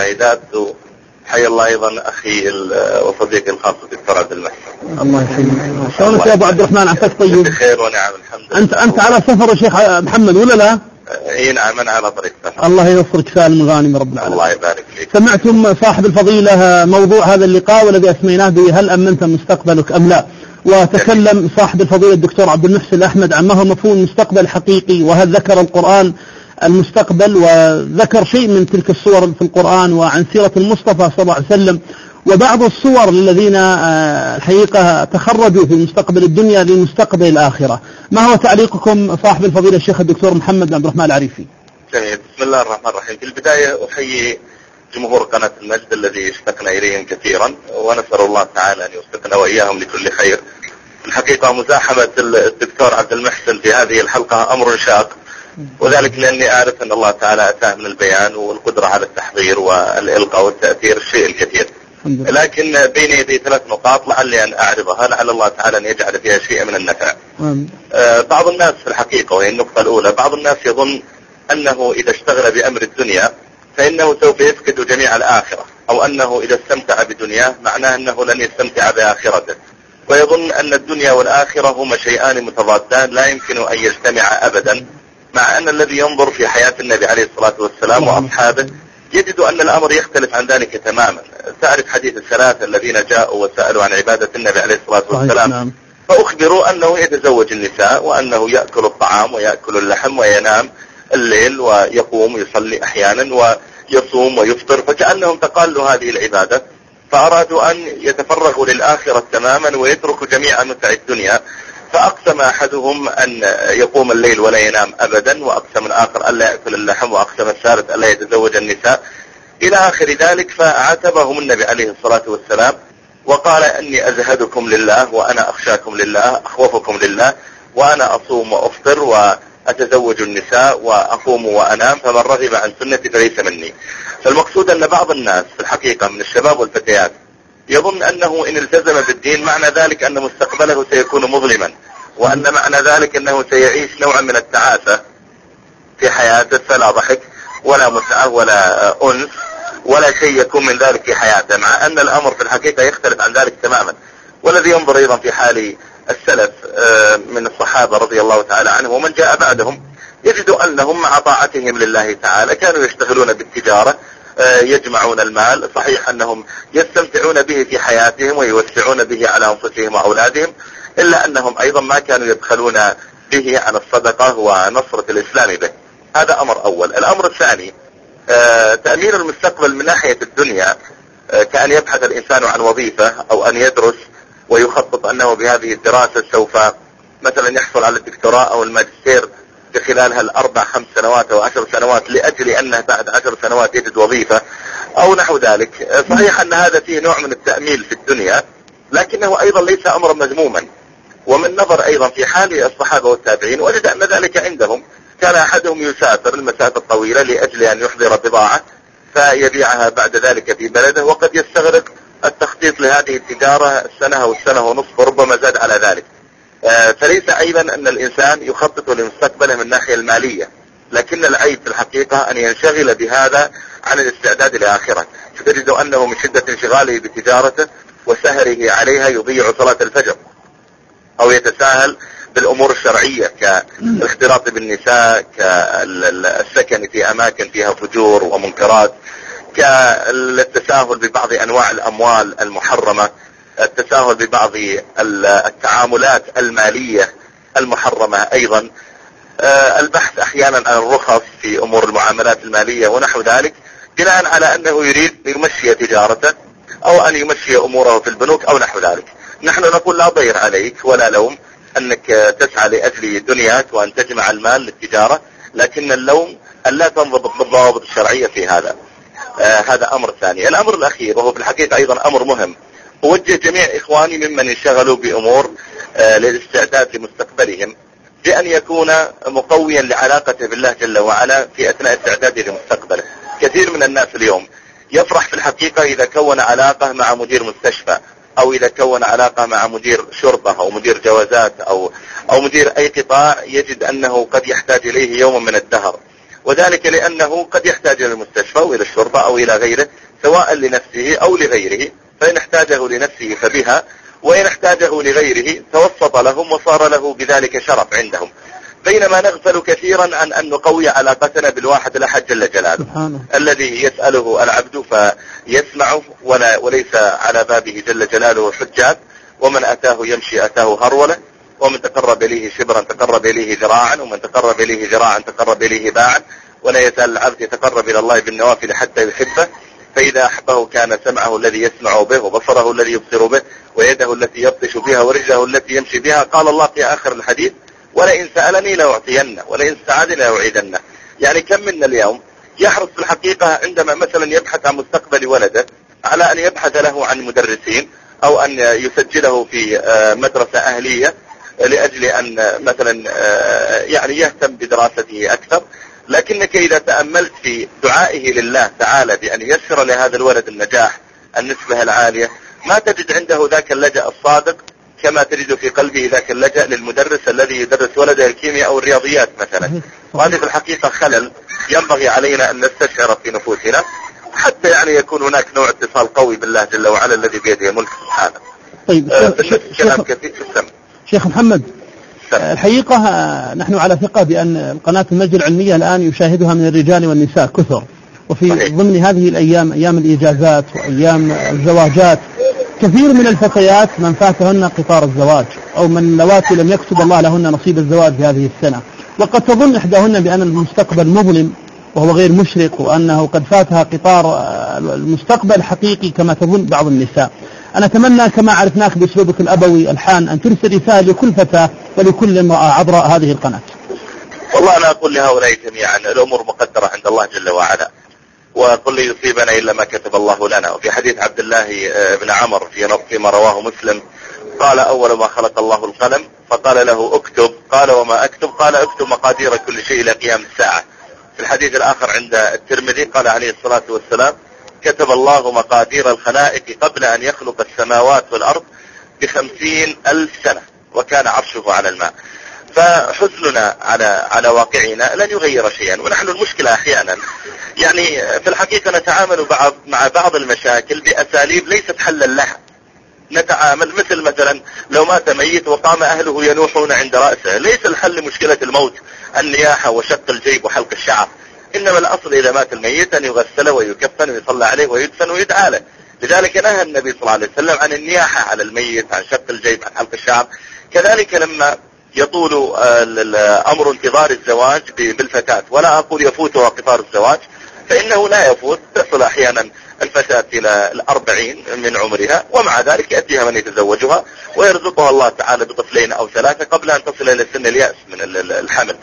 حيا الله أيضا أخي وصديقي الخاص الدكتور عبد المحسن الله يحييك شلونك يا أبو عبد الرحمن؟ عساك طيب. بخير ونعم الحمد لله. انت أنت على سفر يا شيخ محمد ولا لا؟ اي نعم أنا على طريق سفر. الله يوفقك سالم غانم رب العالمين. الله يبارك فيك. سمعتم صاحب الفضيلة موضوع هذا اللقاء والذي أسميناه به هل أمنت مستقبلك أم لا؟ وتكلم صاحب الفضيلة الدكتور عبد المحسن الأحمد عن ما هو مفهوم المستقبل حقيقي وهل ذكر القرآن المستقبل وذكر شيء من تلك الصور في القرآن وعن سيرة المصطفى صلى الله عليه وسلم. وبعض الصور للذين الحقيقة تخرجوا في مستقبل الدنيا لمستقبل الآخرة. ما هو تعليقكم صاحب الفضيلة الشيخ الدكتور محمد بن عبد الرحمن العريفي؟ جميل بسم الله الرحمن الرحيم. في البداية أحيي جمهور قناة المجد الذي اشتقنا إليهم كثيرا ونسأل الله تعالى أن يوفقنا وإياهم لكل خير. الحقيقة مزاحمة الدكتور عبد المحسن في هذه الحلقة أمر شاق. وذلك لأني أعرف أن الله تعالى أتاه من البيان والقدرة على التحضير والإلقاء والتأثير الشيء الكثير. لكن بين يدي ثلاث نقاط لعلي أن أعرضها لعل الله تعالى أن يجعل فيها شيء من النفع. آه، بعض الناس في الحقيقة وهي النقطة الأولى بعض الناس يظن أنه إذا اشتغل بأمر الدنيا فإنه سوف يفقد جميع الآخرة أو أنه إذا استمتع بدنياه معناه أنه لن يستمتع بآخرته. ويظن أن الدنيا والآخرة هما شيئان متضادان لا يمكن أن يجتمعا أبدا. مع أن الذي ينظر في حياة النبي عليه الصلاة والسلام وأصحابه يجد أن الأمر يختلف عن ذلك تماما. تعرف حديث الثلاثة الذين جاءوا وسألوا عن عبادة النبي عليه الصلاة صحيح والسلام نعم. فأخبروا أنه يتزوج النساء وأنه يأكل الطعام ويأكل اللحم وينام الليل ويقوم يصلي أحيانا ويصوم ويفطر فكأنهم تقالوا هذه العبادة فأرادوا أن يتفرغوا للآخرة تماما ويتركوا جميع متع الدنيا. فأقسم أحدهم أن يقوم الليل ولا ينام أبدا وأقسم الآخر ألا يأكل اللحم وأقسم الثالث ألا يتزوج النساء. إلى آخر ذلك فعاتبهم النبي عليه الصلاة والسلام وقال أني أزهدكم لله وأنا أخشاكم لله أخوفكم لله وأنا أصوم وأفطر وأتزوج النساء وأقوم وأنام فمن رغب عن سنتي فليس مني. فالمقصود أن بعض الناس في الحقيقة من الشباب والفتيات يظن أنه إن التزم بالدين معنى ذلك أن مستقبله سيكون مظلما. وأن معنى ذلك أنه سيعيش نوعا من التعاسة في حياته فلا ضحك ولا متعة ولا أنس ولا شيء يكون من ذلك في حياته مع أن الأمر في الحقيقة يختلف عن ذلك تماما. والذي ينظر أيضا في حال السلف آه، من الصحابة رضي الله تعالى عنهم ومن جاء بعدهم يجد أنهم مع طاعتهم لله تعالى كانوا يشتغلون بالتجارة آه، يجمعون المال صحيح أنهم يستمتعون به في حياتهم ويوسعون به على أنفسهم وأولادهم إلا أنهم أيضا ما كانوا يبخلون به عن الصدقة ونصرة الإسلام به. هذا أمر أول. الأمر الثاني آه، تأمين المستقبل من ناحية الدنيا آه، كأن يبحث الإنسان عن وظيفة أو أن يدرس ويخطط أنه بهذه الدراسة سوف مثلا يحصل على الدكتوراه أو الماجستير في خلال هالأربع خمس سنوات أو عشر سنوات لأجل أنه بعد عشر سنوات يجد وظيفة أو نحو ذلك. آه، صحيح أن هذا فيه نوع من التأميل في الدنيا لكنه أيضا ليس أمرا مذموما. ومن نظر أيضا في حال الصحابة والتابعين وجد أن ذلك عندهم. كان أحدهم يسافر المسافة الطويلة لأجل أن يحضر بضاعة فيبيعها بعد ذلك في بلده وقد يستغرق التخطيط لهذه التجارة سنة أو سنة ونصف وربما زاد على ذلك. آه، فليس عيبا أن الإنسان يخطط لمستقبله من الناحية المالية لكن العيب في الحقيقة أن ينشغل بهذا عن الاستعداد لآخرة فتجد أنه من شدة انشغاله بتجارته وسهره عليها يضيع صلاة الفجر. أو يتساهل بالأمور الشرعية كالاختلاط بالنساء كالسكن في أماكن فيها فجور ومنكرات كالتساهل ببعض أنواع الأموال المحرمة التساهل ببعض التعاملات المالية المحرمة أيضا. آه، البحث أحيانا عن الرخص في أمور المعاملات المالية ونحو ذلك بناء على أنه يريد يمشي تجارته أو أن يمشي أموره في البنوك أو نحو ذلك. نحن نقول لا ضير عليك ولا لوم أنك تسعى لأجل دنياك وأن تجمع المال للتجارة لكن اللوم أن لا تنضبط بالضوابط الشرعية في هذا. آه هذا أمر ثاني. الأمر الأخير وهو في الحقيقة أيضا أمر مهم. أوجه جميع إخواني ممن انشغلوا بأمور آه للاستعداد لمستقبلهم بأن يكون مقويا لعلاقته بالله جل وعلا في أثناء استعداده لمستقبله. كثير من الناس اليوم يفرح في الحقيقة إذا كون علاقة مع مدير مستشفى أو إذا كون علاقة مع مدير شرطة أو مدير جوازات أو أو مدير أي قطاع يجد أنه قد يحتاج إليه يوما من الدهر. وذلك لأنه قد يحتاج إلى المستشفى والى الشرطة أو إلى غيره سواء لنفسه أو لغيره. فإن احتاجه لنفسه فبها وإن احتاجه لغيره توسط لهم وصار له بذلك شرف عندهم. بينما نغفل كثيرا عن أن نقوي علاقتنا بالواحد الأحد جل جلاله. سبحانه. الذي يسأله العبد فيسمعه ولا وليس على بابه جل جلاله حجاب ومن أتاه يمشي أتاه هرولة. ومن تقرب إليه شبرا تقرب إليه ذراعا. ومن تقرب إليه ذراعا تقرب إليه باعا. ولا يزال العبد يتقرب إلى الله بالنوافل حتى يحبه. فإذا أحبه كان سمعه الذي يسمع به وبصره الذي يبصر به ويده التي يبطش بها ورجله التي يمشي بها. قال الله في آخر الحديث ولئن سألني لأعطينه ولئن استعاذني لأعيدنه. يعني كم منا اليوم يحرص في الحقيقة عندما مثلا يبحث عن مستقبل ولده على أن يبحث له عن مدرسين أو أن يسجله في آه، مدرسة أهلية لأجل أن مثلا آه، يعني يهتم بدراسته أكثر. لكنك إذا تأملت في دعائه لله تعالى بأن يسر لهذا الولد النجاح النسبة العالية ما تجد عنده ذاك اللجأ الصادق كما تجد في قلبه ذاك اللجأ للمدرس الذي يدرس ولده الكيمياء أو الرياضيات مثلا. وهذه في الحقيقة خلل ينبغي علينا أن نستشعر في نفوسنا حتى يعني يكون هناك نوع اتصال قوي بالله جل وعلا الذي بيده الملك سبحانه. طيب آه، شيخ, كثير شيخ محمد. الحقيقة آه، نحن على ثقة بأن قناة المجد العلمية الآن يشاهدها من الرجال والنساء كثر. وفي صحيح. ضمن هذه الأيام أيام الإجازات وأيام الزواجات كثير من الفتيات من فاتهن قطار الزواج أو من اللواتي لم يكتب الله لهن نصيب الزواج في هذه السنة. وقد تظن إحداهن بأن المستقبل مظلم وهو غير مشرق وأنه قد فاتها قطار آه، المستقبل حقيقي كما تظن بعض النساء. أنا أتمنى كما عرفناك بأسلوبك الأبوي الحان أن ترسل رسالة لكل فتاة ولكل امرأة عبر هذه القناة. والله أنا أقول لهؤلاء جميعا الأمور مقدرة عند الله جل وعلا. وقل لي يصيبنا إلا ما كتب الله لنا. وفي حديث عبد الله آه، بن عمر في فيما رواه مسلم قال أول ما خلق الله القلم فقال له اكتب. قال وما أكتب؟ قال اكتب مقادير كل شيء إلى قيام الساعة. في الحديث الآخر عند الترمذي قال عليه الصلاة والسلام كتب الله مقادير الخلائق قبل أن يخلق السماوات والأرض بخمسين ألف سنة وكان عرشه على الماء. فحزننا على على واقعنا لن يغير شيئا ونحن المشكلة أحيانا. يعني في الحقيقة نتعامل بعض مع بعض المشاكل بأساليب ليست حلا لها. نتعامل مثل مثلا لو مات ميت وقام أهله ينوحون عند رأسه ليس الحل لمشكلة الموت النياحة وشق الجيب وحلق الشعر. إنما الأصل إذا مات الميت أن يغسل ويكفن ويصلى عليه ويدفن ويدعى له. لذلك نهى النبي صلى الله عليه وسلم عن النياحة على الميت عن شق الجيب عن حلق الشعر. كذلك لما يطول آه، أمر انتظار الزواج بالفتاة. ولا أقول يفوتها قطار الزواج فإنه لا يفوت. تصل أحيانا الفتاة إلى الأربعين من عمرها ومع ذلك يأتيها من يتزوجها ويرزقها الله تعالى بطفلين أو ثلاثة قبل أن تصل إلى سن اليأس من ال- ال- الحمل.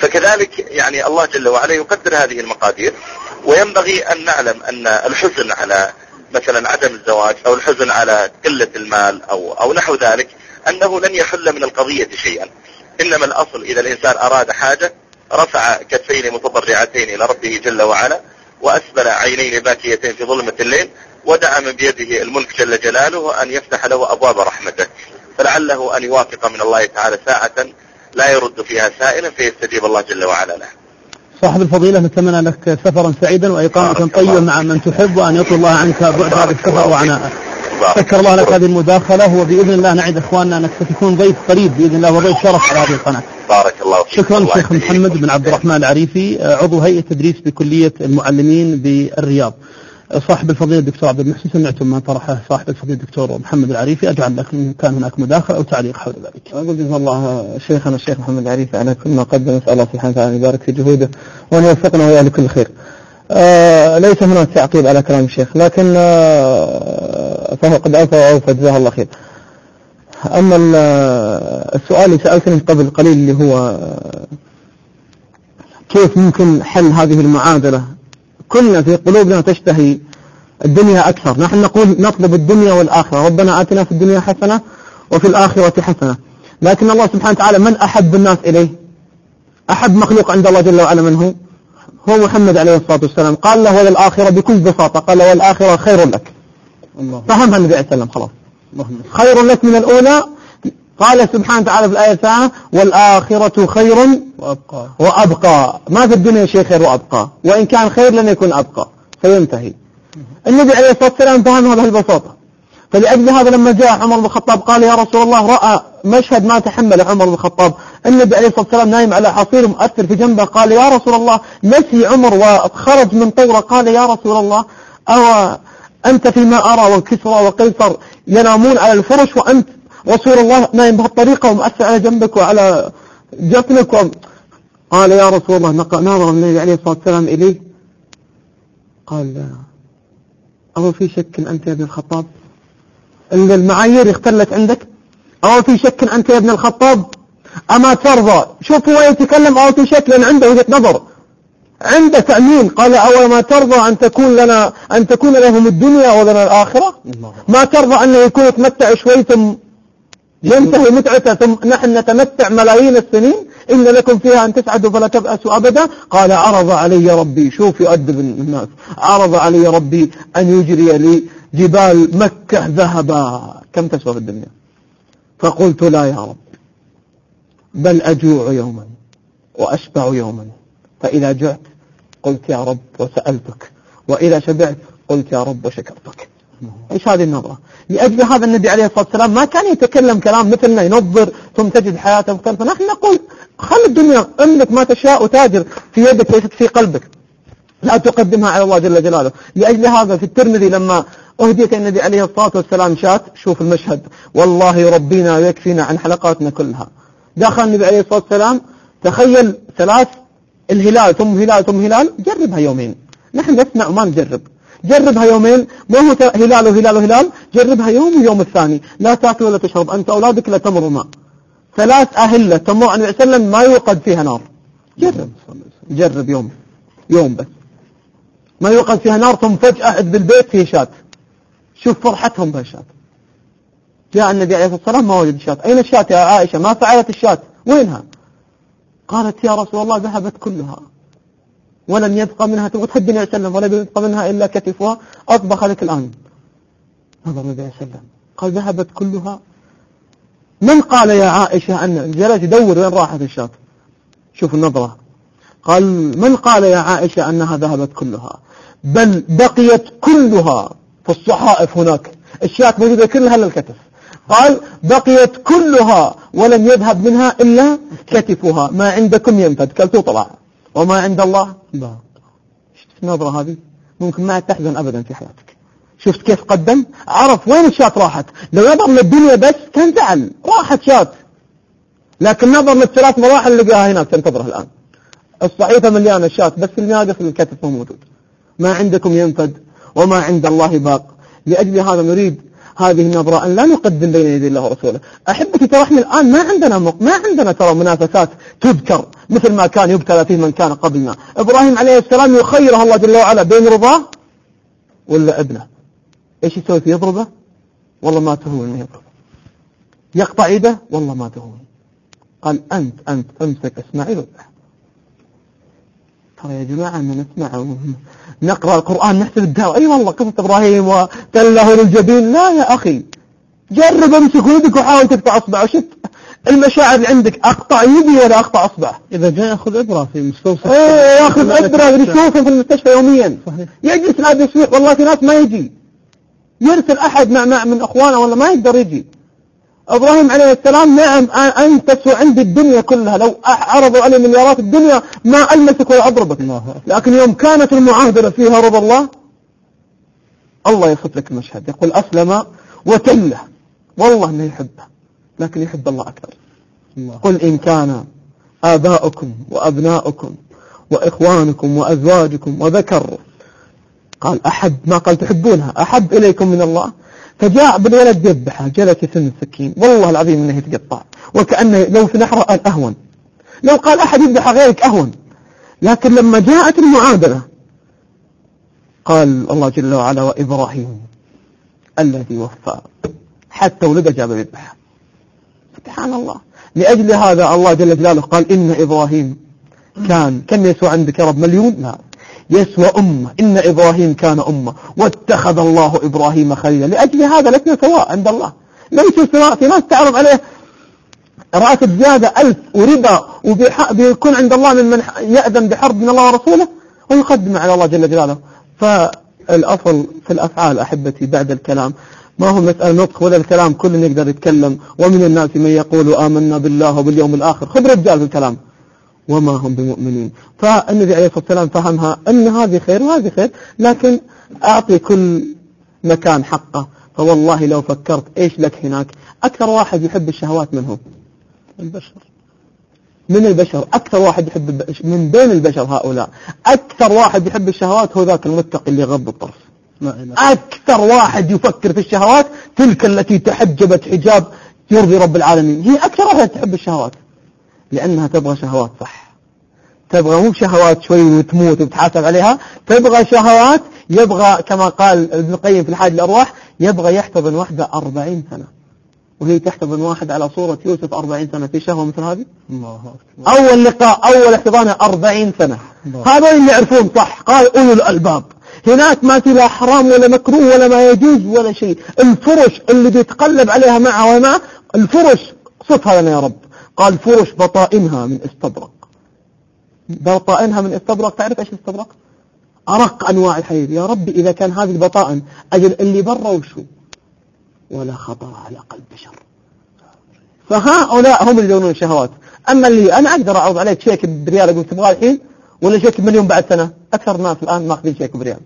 فكذلك يعني الله جل وعلا يقدر هذه المقادير وينبغي أن نعلم أن الحزن على مثلا عدم الزواج أو الحزن على قلة المال أو, أو نحو ذلك أنه لن يحل من القضية شيئا. إنما الأصل إذا الإنسان أراد حاجة رفع كفين متضرعتين إلى ربه جل وعلا وأسبل عينين باكيتين في ظلمة الليل ودعا من بيده الملك جل جلاله أن يفتح له أبواب رحمته. فلعله أن يوافق من الله تعالى ساعة لا يرد فيها سائلا فيستجيب الله جل وعلا له. صاحب الفضيلة نتمنى لك سفرا سعيدا وإقامة بارك طيبة. مع من تحب وأن يطول الله عنك بعد هذا السفر وعناءه. شكر الله لك هذه المداخلة وبإذن الله نعد إخواننا أنك ستكون ضيف قريب بإذن الله وضيف شرف على هذه القناة. بارك الله فيك. شكرا الله شيخ. محمد بن عبد الرحمن العريفي آه، عضو هيئة تدريس بكلية المعلمين بالرياض. آه، صاحب الفضيلة الدكتور عبد المحسن سمعتم ما طرحه صاحب الفضيلة الدكتور محمد العريفي. أجعل لك إن كان هناك مداخلة أو تعليق حول ذلك. أقول جزا الله شيخنا الشيخ محمد العريفي على كل ما قدم نسأل الله سبحانه وتعالى أن يبارك في جهوده وأن يوفقنا وإياه لكل خير. آه ليس هناك تعقيب على كلام الشيخ لكن آه فهو قد أوفى وأوفى جزاه الله خير. أما ال- السؤال اللي سألتني قبل قليل اللي هو آه، كيف ممكن حل هذه المعادلة؟ كلنا في قلوبنا تشتهي الدنيا أكثر. نحن نقول نطلب الدنيا والآخرة. ربنا آتنا في الدنيا حسنة وفي الآخرة حسنة. لكن الله سبحانه وتعالى من أحب الناس إليه؟ أحب مخلوق عند الله جل وعلا من هو؟ هو محمد عليه الصلاة والسلام قال له وللآخرة بكل بساطة قال والآخرة خير لك. الله فهمها النبي عليه السلام خلاص. خير لك من الأولى قال سبحانه وتعالى في الآية الثانية والآخرة خير وأبقى. وأبقى. ما في الدنيا شيء خير وأبقى. وإن كان خير لن يكون أبقى. فينتهي. النبي عليه الصلاة والسلام فهمها بهالبساطة فلأجل هذا لما جاء عمر بن الخطاب قال يا رسول الله رأى مشهد ما تحمل عمر بن الخطاب النبي عليه الصلاة والسلام نايم على حصير مؤثر في جنبه قال يا رسول الله نسي عمر وخرج من طورة؟ قال يا رسول الله أو أنت فيما أرى وكسرى وقيصر ينامون على الفرش وأنت رسول الله نايم بهالطريقة ومؤثر على جنبك وعلى جفنك. قال يا رسول الله ناظر النبي عليه الصلاة والسلام إليه قال أو في شك أنت يا ابن الخطاب؟ المعايير اختلت عندك؟ أو في شك أنت يا ابن الخطاب؟ أما ترضى. شوف هو يتكلم أو في شك لأن عنده وجهة نظر. عنده تأمين قال أو ما ترضى أن تكون لنا أن تكون لهم الدنيا ولنا الآخرة. ما ترضى أنه يكون يتمتع شوي ثم ينتهي متعته ثم نحن نتمتع ملايين السنين. إن لكم فيها أن تسعدوا فلا تبأسوا أبدا. قال عرض علي ربي. شوف يؤدب الناس. عرض علي ربي أن يجري لي جبال مكة ذهبا. كم تسوى في الدنيا؟ فقلت لا يا رب. بل أجوع يوما وأشبع يوما. فإذا جعت قلت يا رب وسألتك وإذا شبعت قلت يا رب وشكرتك. إيش هذه النظرة؟ لأجل هذا النبي عليه الصلاة والسلام ما كان يتكلم كلام مثلنا ينظر ثم تجد حياته مختلفة. نحن نقول خل الدنيا املك ما تشاء وتاجر في يدك ليست في قلبك. لا تقدمها على الله جل جلاله. لأجل هذا في الترمذي لما أهديت النبي عليه الصلاة والسلام شات شوف المشهد. والله ربنا يكفينا عن حلقاتنا كلها. دخل النبي عليه الصلاة والسلام تخيل ثلاث الهلال ثم هلال ثم هلال جربها يومين. نحن نسمع وما نجرب. جربها يومين مو هو هلال وهلال وهلال جربها يوم ويوم الثاني. لا تأكل ولا تشرب أنت أولادك لا تمر ماء. ثلاث أهلة تمر عن وسلم ما يوقد فيها نار. جرب. جرب يوم يوم بس. ما يوقد فيها نار ثم فجأة بالبيت فيه شات. شوف فرحتهم بهالشات. جاء النبي عليه الصلاة والسلام ما وجد شات أين الشات يا عائشة؟ ما فعلت الشات وينها؟ قالت يا رسول الله ذهبت كلها. ولم يبقى منها تحب النبي عليه ولم يبقى منها إلا كتفها. أطبخ لك الآن. نظر النبي عليه وسلم. قال ذهبت كلها. من قال يا عائشة أن جلس يدور وين راحت الشاة؟ شوف النظرة. قال من قال يا عائشة أنها ذهبت كلها؟ بل بقيت كلها في الصحائف هناك. الشاة موجودة كلها للكتف. قال بقيت كلها ولم يذهب منها إلا كتفها. ما عندكم ينفد كلتو طلع وما عند الله لا. شفت النظرة هذه؟ ممكن ما تحزن أبدا في حياتك. شفت كيف قدم؟ عرف وين الشات راحت. لو نظر للدنيا بس كان زعل راحت شات لكن نظر للثلاث مراحل اللي لقاها هناك تنتظره الآن. الصحيفة مليانة شات بس الناقص الكتف مو موجود. ما عندكم ينفد وما عند الله باق. لأجل هذا نريد هذه النظرة أن لا نقدم بين يدي الله ورسوله. أحبتي ترى إحنا الآن ما عندنا مق... ما عندنا ترى منافسات تذكر مثل ما كان يبتلى فيه من كان قبلنا. إبراهيم عليه السلام يخيره الله جل وعلا بين رضاه ولا أبنه؟ إيش يسوي فيه يضربه والله ما تهون يضربه يقطع يده؟ والله ما تهون قال أنت أنت أمسك اسماعيل وذبح ترى يا جماعة أن نسمع نقرأ القرآن نحسب الدعوة أي والله قصة إبراهيم وتله للجبين لا يا أخي. جرب أمسك يدك وحاول تقطع أصبعه. شوف المشاعر اللي عندك أقطع يدي ولا أقطع أصبعه؟ إذا جاء يأخذ إبرة في مستوصف إيه يأخذ إبرة يشوفه في المستشفى يوميا. صحيح. يجلس بعد أسبوع والله في ناس ما يجي. يرسل أحد مع, مع من أخوانه ولا ما يقدر يجي. إبراهيم عليه السلام نعم أنت تسوى عندي الدنيا كلها. لو عرضوا علي مليارات الدنيا ما ألمسك ولا أضربك. لكن يوم كانت المعاهدة فيها رضا الله الله يصف لك المشهد. يقول أسلم وتله. والله أنه يحبه لكن يحب الله أكثر قل إن كان آباؤكم وأبناؤكم وإخوانكم وأزواجكم وذكر قال أحب ما قال تحبونها أحب إليكم من الله؟ فجاء بالولد يذبحه. جلس يسن السكين. والله العظيم إنه يتقطع. وكأنه لو في نحره قال أهون. لو قال أحد يذبح غيرك أهون. لكن لما جاءت المعادلة قال الله جل وعلا وإبراهيم الذي وفى. حتى ولده جاب يذبحه. سبحان الله. لأجل هذا الله جل جلاله قال إن إبراهيم كان كم يسوى عندك يا رب مليون؟ لا. يسوى أمة إن إبراهيم كان أمة. واتخذ الله إبراهيم خليلا. لأجل هذا لسنا سواء عند الله. ليسوا سواء في ناس تعرض عليه. راتب زيادة ألف وربا وبيكون عند الله ممن يأذن بحرب من الله ورسوله ويقدم على الله جل جلاله. فالأصل في الأفعال أحبتي بعد الكلام. ما هو مسألة نطق؟ ولا الكلام كل يقدر يتكلم. ومن الناس من يقول آمنا بالله وباليوم الآخر. خذ رجال في الكلام. وما هم بمؤمنين. فالنبي عليه الصلاة والسلام فهمها أن هذه خير وهذه خير لكن أعطي كل مكان حقه. فوالله لو فكرت إيش لك هناك؟ أكثر واحد يحب الشهوات من هو؟ البشر. من البشر. أكثر واحد يحب من بين البشر هؤلاء. أكثر واحد يحب الشهوات هو ذاك المتقي اللي غض الطرف. أكثر واحد يفكر في الشهوات تلك التي تحجبت حجاب يرضي رب العالمين. هي أكثر واحد تحب الشهوات. لأنها تبغى شهوات صح. تبغى مو شهوات شوي وتموت وتحاسب عليها تبغى شهوات يبغى كما قال ابن القيم في الحاج الأرواح يبغى يحتضن وحده أربعين سنة. وهي تحتضن واحد على صورة يوسف أربعين سنة. في شهوة مثل هذه؟ الله أكبر. أول لقاء أول احتضانها أربعين سنة. هذول اللي يعرفون صح قال أولو الألباب. هناك ما في لا حرام ولا مكروه ولا ما يجوز ولا شيء. الفرش اللي بيتقلب عليها معه ومع الفرش صفها لنا يا رب. قال فرش بطائنها من استبرق. بطائنها من استبرق تعرف إيش استبرق؟ أرق أنواع الحرير. يا ربي إذا كان هذه البطائن أجل اللي برا وشو؟ ولا خطر على قلب بشر فهؤلاء هم اللي يدورون الشهوات. أما اللي أنا أقدر أعرض عليك شيك بريال أقول تبغاه الحين ولا شيك بمليون بعد سنة؟ أكثر الناس الآن ماخذين شيك بريال.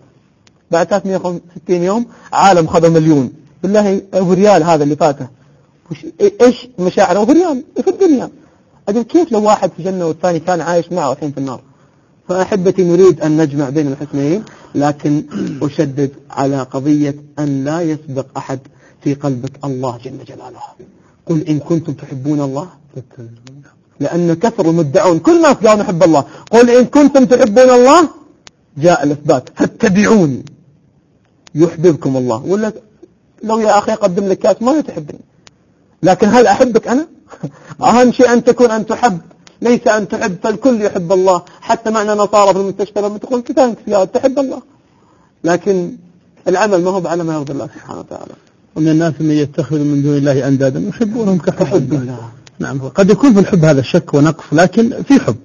بعد 360 يوم عالم خذوا مليون. بالله أبو ريال هذا اللي فاته. إيش مشاعره؟ أبو ريال في الدنيا. أقول كيف لو واحد في جنة والثاني كان عايش معه الحين في النار؟ فأحبتي نريد أن نجمع بين الحسنين لكن أشدد على قضية أن لا يسبق أحد في قلبك الله جل جلاله. قل إن كنتم تحبون الله. لأن كثر المدعون كل الناس قالوا نحب الله. قل إن كنتم تحبون الله جاء الإثبات. فاتبعوني. يحببكم الله. ولا لو يا أخي أقدم لك كاس ما تحبني. لكن هل أحبك أنا؟ أهم شيء أن تكون أن تحب ليس أن تحب فالكل يحب الله حتى معنا نصارى في المستشفى لما تقول كتاب يا تحب الله. لكن العمل ما هو على ما يرضي الله سبحانه وتعالى. ومن الناس من يتخذ من دون الله أندادا يحبونهم كحب حب الله. الله. نعم قد يكون في الحب هذا شك ونقص لكن في حب.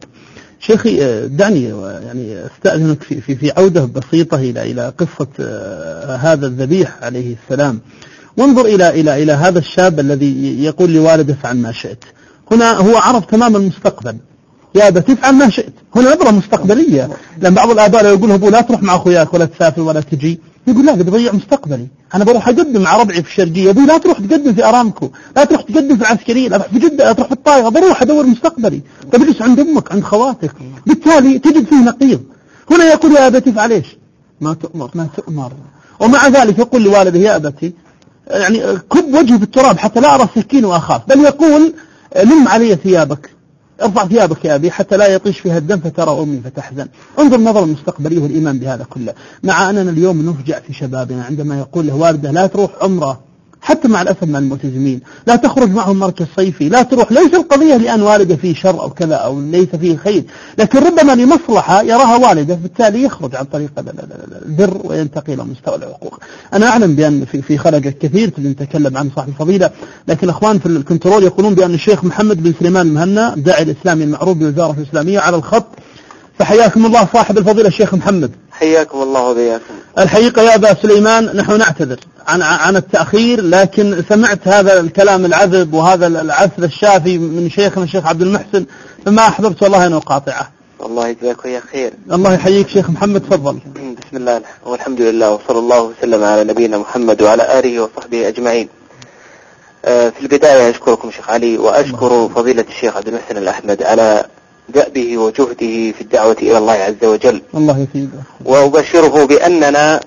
شيخي آه، دعني آه، يعني أستأذنك في, في, في عودة بسيطة إلى إلى قصة آه، هذا الذبيح عليه السلام. وانظر إلى إلى إلى هذا الشاب الذي يقول لوالده افعل ما شئت. هنا هو عرف تمام المستقبل. يا أبت افعل ما شئت. هنا نظرة مستقبلية. لأن بعض الآباء لو يقول أبوه لا تروح مع أخوياك ولا تسافر ولا تجي. يقول لا بضيع مستقبلي. أنا بروح أقدم مع ربعي في الشرقية. أبوي لا تروح تقدم في أرامكو. لا تروح تقدم في العسكرية لا تروح في جدة لا تروح في الطائرة. بروح أدور مستقبلي. طب اجلس عند أمك عند خواتك؟ بالتالي تجد فيه نقيض. هنا يقول يا أبتي افعل إيش؟ ما تؤمر ما تؤمر. ومع ذلك يقول لوالده يا أبتي يعني كب وجهي في التراب حتى لا أرى السكين وأخاف بل يقول لم علي ثيابك ارفع ثيابك يا أبي حتى لا يطيش فيها الدم فترى أمي فتحزن. انظر النظر المستقبلي والإيمان بهذا كله. مع أننا اليوم نفجع في شبابنا عندما يقول له والدة لا تروح عمرة. حتى مع الأسف مع الملتزمين لا تخرج معهم مركز صيفي لا تروح. ليس القضية لأن والده فيه شر أو كذا أو ليس فيه خير. لكن ربما لمصلحة يراها والده بالتالي يخرج عن طريق ال- ال- ال- البر وينتقي إلى مستوى العقوق. أنا أعلم بأن في في خلقك كثير نتكلم عن صاحب الفضيلة. لكن الأخوان في الكنترول يقولون بأن الشيخ محمد بن سليمان المهنا الداعي الإسلامي المعروف بالوزارة الإسلامية على الخط. فحياكم الله صاحب الفضيلة الشيخ محمد. حياكم الله وبياكم. الحقيقة يا أبا سليمان نحن نعتذر عن عن التأخير لكن سمعت هذا الكلام العذب وهذا العسل الشافي من شيخنا الشيح عبد المحسن فما أحببت والله أن أقاطعه. الله يجزاك ويا خير. الله يحييك شيخ محمد تفضل. بسم الله والحمد لله وصلى الله وسلم على نبينا محمد وعلى آله وصحبه أجمعين. آه، في البداية أشكركم شيخ علي وأشكر فضيلة الشيخ عبد المحسن الأحمد على دأبه وجهده في الدعوة إلى الله عز وجل. الله يفيده وأبشره بأننا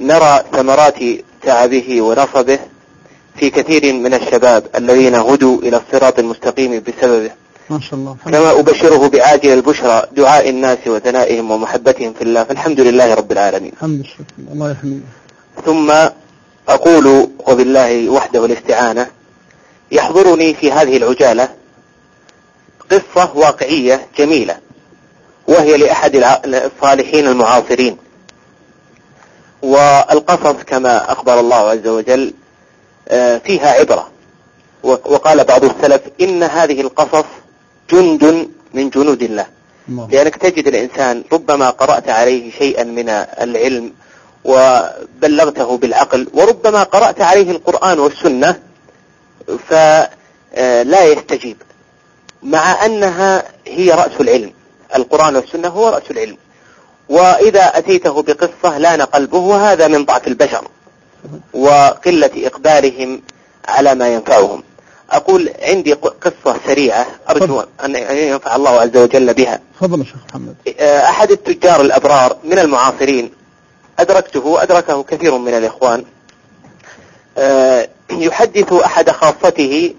نرى ثمرات تعبه ونصبه في كثير من الشباب الذين هدوا إلى الصراط المستقيم بسببه. ما شاء الله. كما أبشره بعاجل البشرى دعاء الناس وثنائهم ومحبتهم في الله. فالحمد لله رب العالمين. الحمد لله. الله يحميه ثم أقول وبالله وحده الاستعانة يحضرني في هذه العجالة قصة واقعية جميلة وهي لأحد الصالحين المعاصرين. والقصص كما أخبر الله عز وجل آه، فيها عبرة. وقال بعض السلف إن هذه القصص جند من جنود الله. الله لأنك تجد الإنسان ربما قرأت عليه شيئا من العلم وبلغته بالعقل وربما قرأت عليه القرآن والسنة فلا يستجيب. مع أنها هي رأس العلم. القرآن والسنة هو رأس العلم. وإذا أتيته بقصة لأن قلبه وهذا من ضعف البشر وقلة إقبالهم على ما ينفعهم. أقول عندي قصة سريعة أرجو أن ينفع الله عز وجل بها. تفضل يا شيخ محمد. أحد التجار الأبرار من المعاصرين أدركته أدركه كثير من الإخوان. آه، يحدث أحد خاصته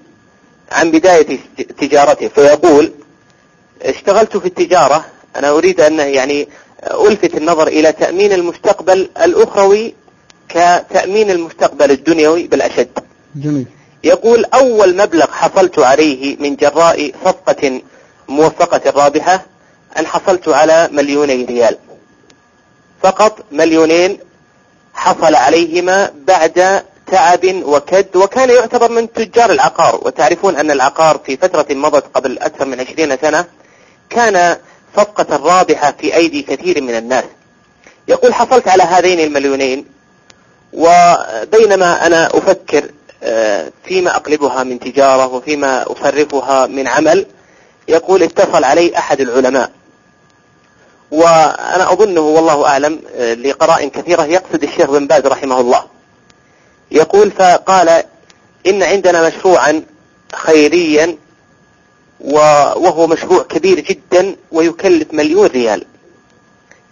عن بداية تجارته فيقول اشتغلت في التجارة أنا أريد أن يعني ألفت النظر إلى تأمين المستقبل الأخروي كتأمين المستقبل الدنيوي بالأشد. جميل. يقول أول مبلغ حصلت عليه من جراء صفقة موفقة رابحة أن حصلت على مليوني ريال. فقط مليونين حصل عليهما بعد تعب وكد وكان يعتبر من تجار العقار. وتعرفون أن العقار في فترة مضت قبل أكثر من عشرين سنة كان صفقة رابحة في أيدي كثير من الناس. يقول حصلت على هذين المليونين وبينما أنا أفكر آه، فيما أقلبها من تجارة وفيما أصرفها من عمل يقول اتصل علي أحد العلماء. وأنا أظنه والله أعلم آه، لقراء كثيرة يقصد الشيخ بن باز رحمه الله. يقول فقال إن عندنا مشروعا خيريا وهو مشروع كبير جدا ويكلف مليون ريال.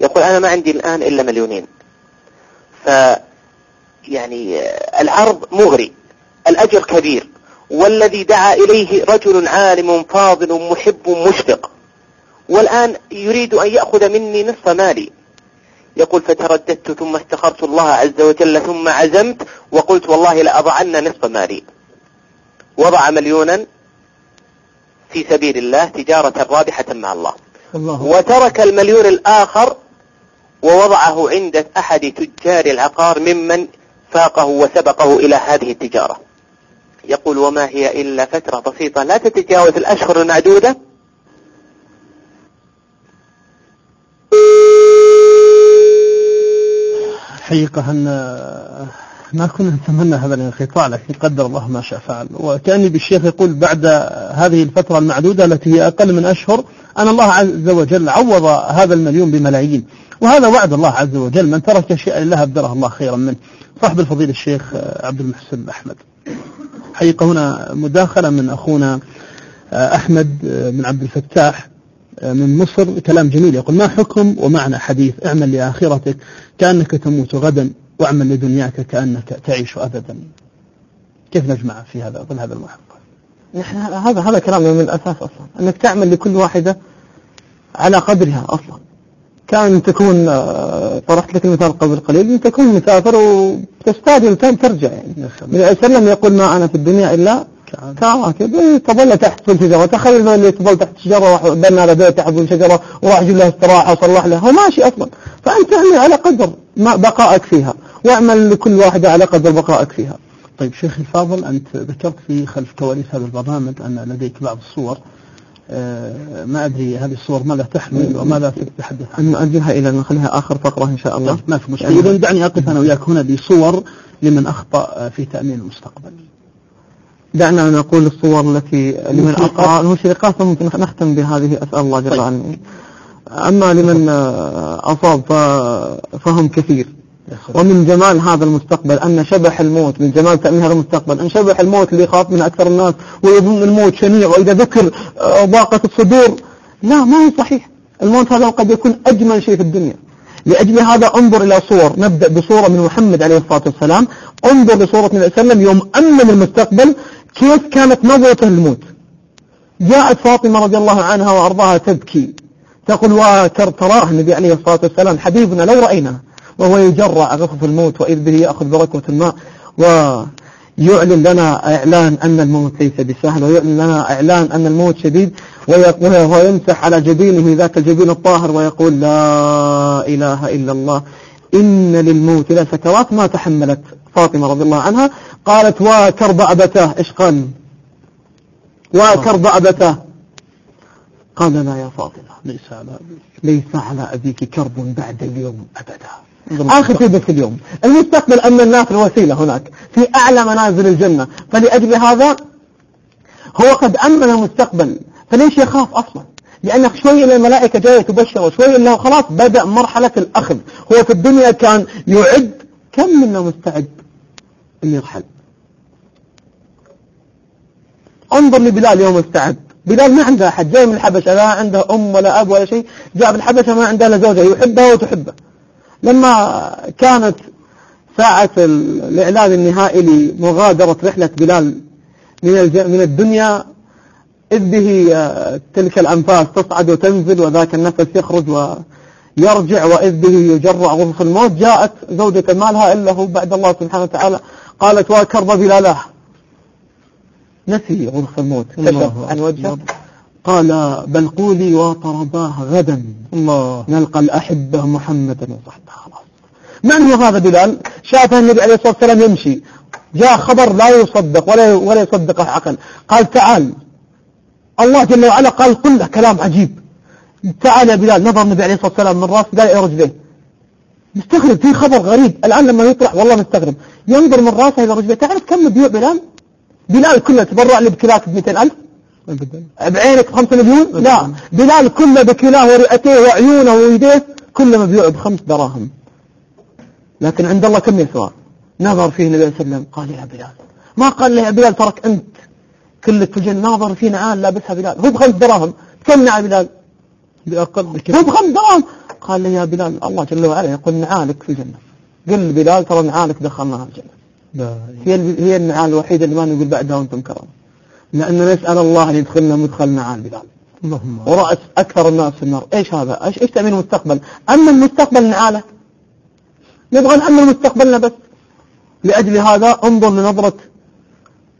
يقول أنا ما عندي الآن إلا مليونين. ف يعني العرض مغري الأجر كبير والذي دعا إليه رجل عالم فاضل محب مشفق والآن يريد أن يأخذ مني نصف مالي. يقول فترددت ثم استخرت الله عز وجل ثم عزمت وقلت والله لأضعن نصف مالي. وضع مليونا في سبيل الله تجارة رابحة مع الله. الله. وترك المليون الآخر ووضعه عند أحد تجار العقار ممن فاقه وسبقه إلى هذه التجارة. يقول وما هي إلا فترة بسيطة. لا تتجاوز الأشهر المعدودة. حقيقة أن ما كنا نتمنى هذا الانقطاع لكن قدر الله ما شاء فعل. وكأني بالشيخ يقول بعد هذه الفترة المعدودة التي هي أقل من أشهر أن الله عز وجل عوض هذا المليون بملايين. وهذا وعد الله عز وجل من ترك شيئا لله أبدله الله خيرا منه. صاحب الفضيل الشيخ عبد المحسن أحمد. حقيقة هنا مداخلة من أخونا أحمد بن عبد الفتاح. من مصر كلام جميل. يقول ما حكم ومعنى حديث اعمل لآخرتك كأنك تموت غدا واعمل لدنياك كأنك تعيش أبدا. كيف نجمع في هذا ضمن هذا المحق؟ نحن هذا هذا كلامنا من الأساس أصلا. أنك تعمل لكل واحدة على قدرها أصلا. كأن تكون آه، طرحت لك المثال قبل قليل أن تكون مسافر وتستعجل كان ترجع يعني. النبي صلى الله يقول ما أنا في الدنيا إلا كواكب إيه، تظل تحت كل شجرة. تخيل اللي تظل تحت شجرة وبنى له بيت تحت شجرة وراح يجيب له استراحة وصلح له. هو ماشي أصلا. فأنت اعمل على قدر ما بقائك فيها. واعمل لكل واحدة على قدر بقائك فيها. طيب شيخي الفاضل أنت ذكرت في خلف كواليس هذا البرنامج أن لديك بعض الصور. آه، ما أدري هذه الصور ماذا تحمل وماذا تتحدث عنها؟ نؤجلها إلى نخليها آخر فقرة إن شاء الله. طيب ما في مشكلة. إذا دعني أقف أنا وياك هنا بصور لمن أخطأ في تأمين المستقبل. دعنا نقول الصور التي لمن أخطأ المشرقات ممكن نختم بهذه أسأل الله جل طيب. وعلا. أما لمن أصاب فهم كثير. ومن جمال هذا المستقبل أن شبح الموت من جمال تأمين هذا المستقبل أن شبح الموت اللي يخاف من أكثر الناس ويظن الموت شنيع وإذا ذكر آه، ضاقت الصدور. لا ما هو صحيح. الموت هذا قد يكون أجمل شيء في الدنيا. لأجل هذا انظر إلى صور. نبدأ بصورة من محمد عليه الصلاة والسلام. انظر لصورة النبي صلى الله عليه وسلم يوم أمن المستقبل. كيف كانت نظرته للموت جاءت فاطمة رضي الله عنها وأرضاها تبكي. تقول وكر تراه النبي عليه الصلاة والسلام حبيبنا لو رأيناه وهو يجرع غفف الموت وإذ به يأخذ بركوة الماء. ويعلن لنا إعلان أن الموت ليس بسهل ويعلن لنا إعلان أن الموت شديد وهو يمسح على جبينه ذاك الجبين الطاهر ويقول لا إله إلا الله. إن للموت لسكرات ما تحملت فاطمة رضي الله عنها. قالت وكرب أبتاه إيش قال؟ وكرب أبتاه قال لا يا فاطمة ليس على أبيك ليس على أبيك كرب بعد اليوم أبدا. آخر شيء بس اليوم المستقبل أن الناس الوسيلة هناك في أعلى منازل الجنة. فلأجل هذا هو قد أمن المستقبل. فليش يخاف أصلا؟ لأن شوي الملائكة جاية تبشر وشوي أنه خلاص بدأ مرحلة الأخذ. هو في الدنيا كان يعد كم منا مستعد أن يرحل. انظر لبلال يوم استعد. بلال ما عنده أحد. جاي من الحبشة لا عنده أم ولا أب ولا شيء. جاء بالحبشة ما عنده إلا زوجة. يحبها وتحبه. لما كانت ساعة الإعلان النهائي لمغادرة رحلة بلال من من الدنيا إذ به تلك الأنفاس تصعد وتنزل وذاك النفس يخرج ويرجع وإذ به يجرع غرف الموت. جاءت زوجة ما لها إلا هو بعد الله سبحانه وتعالى قالت وكرب بلاله نسي غرف الموت. كشف عن وجهه. قال بل قولي وطرباه غدا. الله. نلقى الأحبة محمدا وصحبه. خلاص من هو هذا بلال؟ شافه النبي عليه الصلاة والسلام يمشي. جاء خبر لا يصدق ولا ولا يصدقه عقل. قال تعال. الله جل وعلا قال قل له كلام عجيب. تعال يا بلال نظر النبي عليه الصلاة والسلام من رأس قال إلى رجليه مستغرب في خبر غريب. الآن لما يطلع والله مستغرب. ينظر من رأسه إلى رجليه تعرف كم بيوع بلال؟ بلال كله تبرع لي بكلاك ب 200000 أبدا بعينك بخمسة مليون؟ لا. بلال كله بكلاه ورئتيه وعيونه ويديه كله مبيوع بخمس دراهم. لكن عند الله كم يسوى؟ نظر فيه النبي صلى الله عليه وسلم. قال يا بلال. ما قال له يا بلال ترك أنت كلك في الجنة ناظر في نعال لابسها بلال. هو بخمس دراهم. كم نعال بلال؟ بأقل هو كده بخمس دراهم. قال لي يا بلال الله جل وعلا يقول نعالك في الجنة. قل بلال ترى نعالك دخلناها الجنة. هي هي النعال الوحيدة اللي ما نقول بعدها وأنتم كرام. لأن نسأل الله أن يدخلنا مدخل نعال بلال. اللهم ورأس أكثر الناس في النار. إيش هذا؟ إيش إيش تأمين المستقبل؟ أما المستقبل نعاله. نبغى نأمن مستقبلنا بس. لأجل هذا انظر لنظرة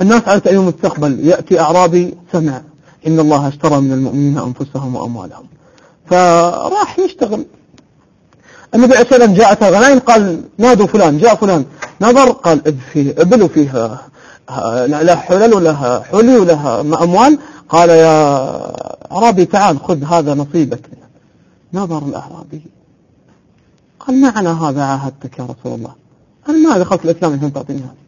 الناس على تأمين المستقبل يأتي أعرابي سمع إن الله اشترى من المؤمنين أنفسهم وأموالهم. فراح يشتغل. النبي عليه الصلاة والسلام جاءته غنائم قال نادوا فلان جاء فلان. نظر قال فيه إبل وفيه آه، لا حلل ولها حلي ولها أموال؟ قال يا أعرابي تعال خذ هذا نصيبك. نظر الأعرابي قال ما على هذا عاهدتك يا رسول الله؟ أنا ما دخلت الإسلام عشان تعطيني هذا.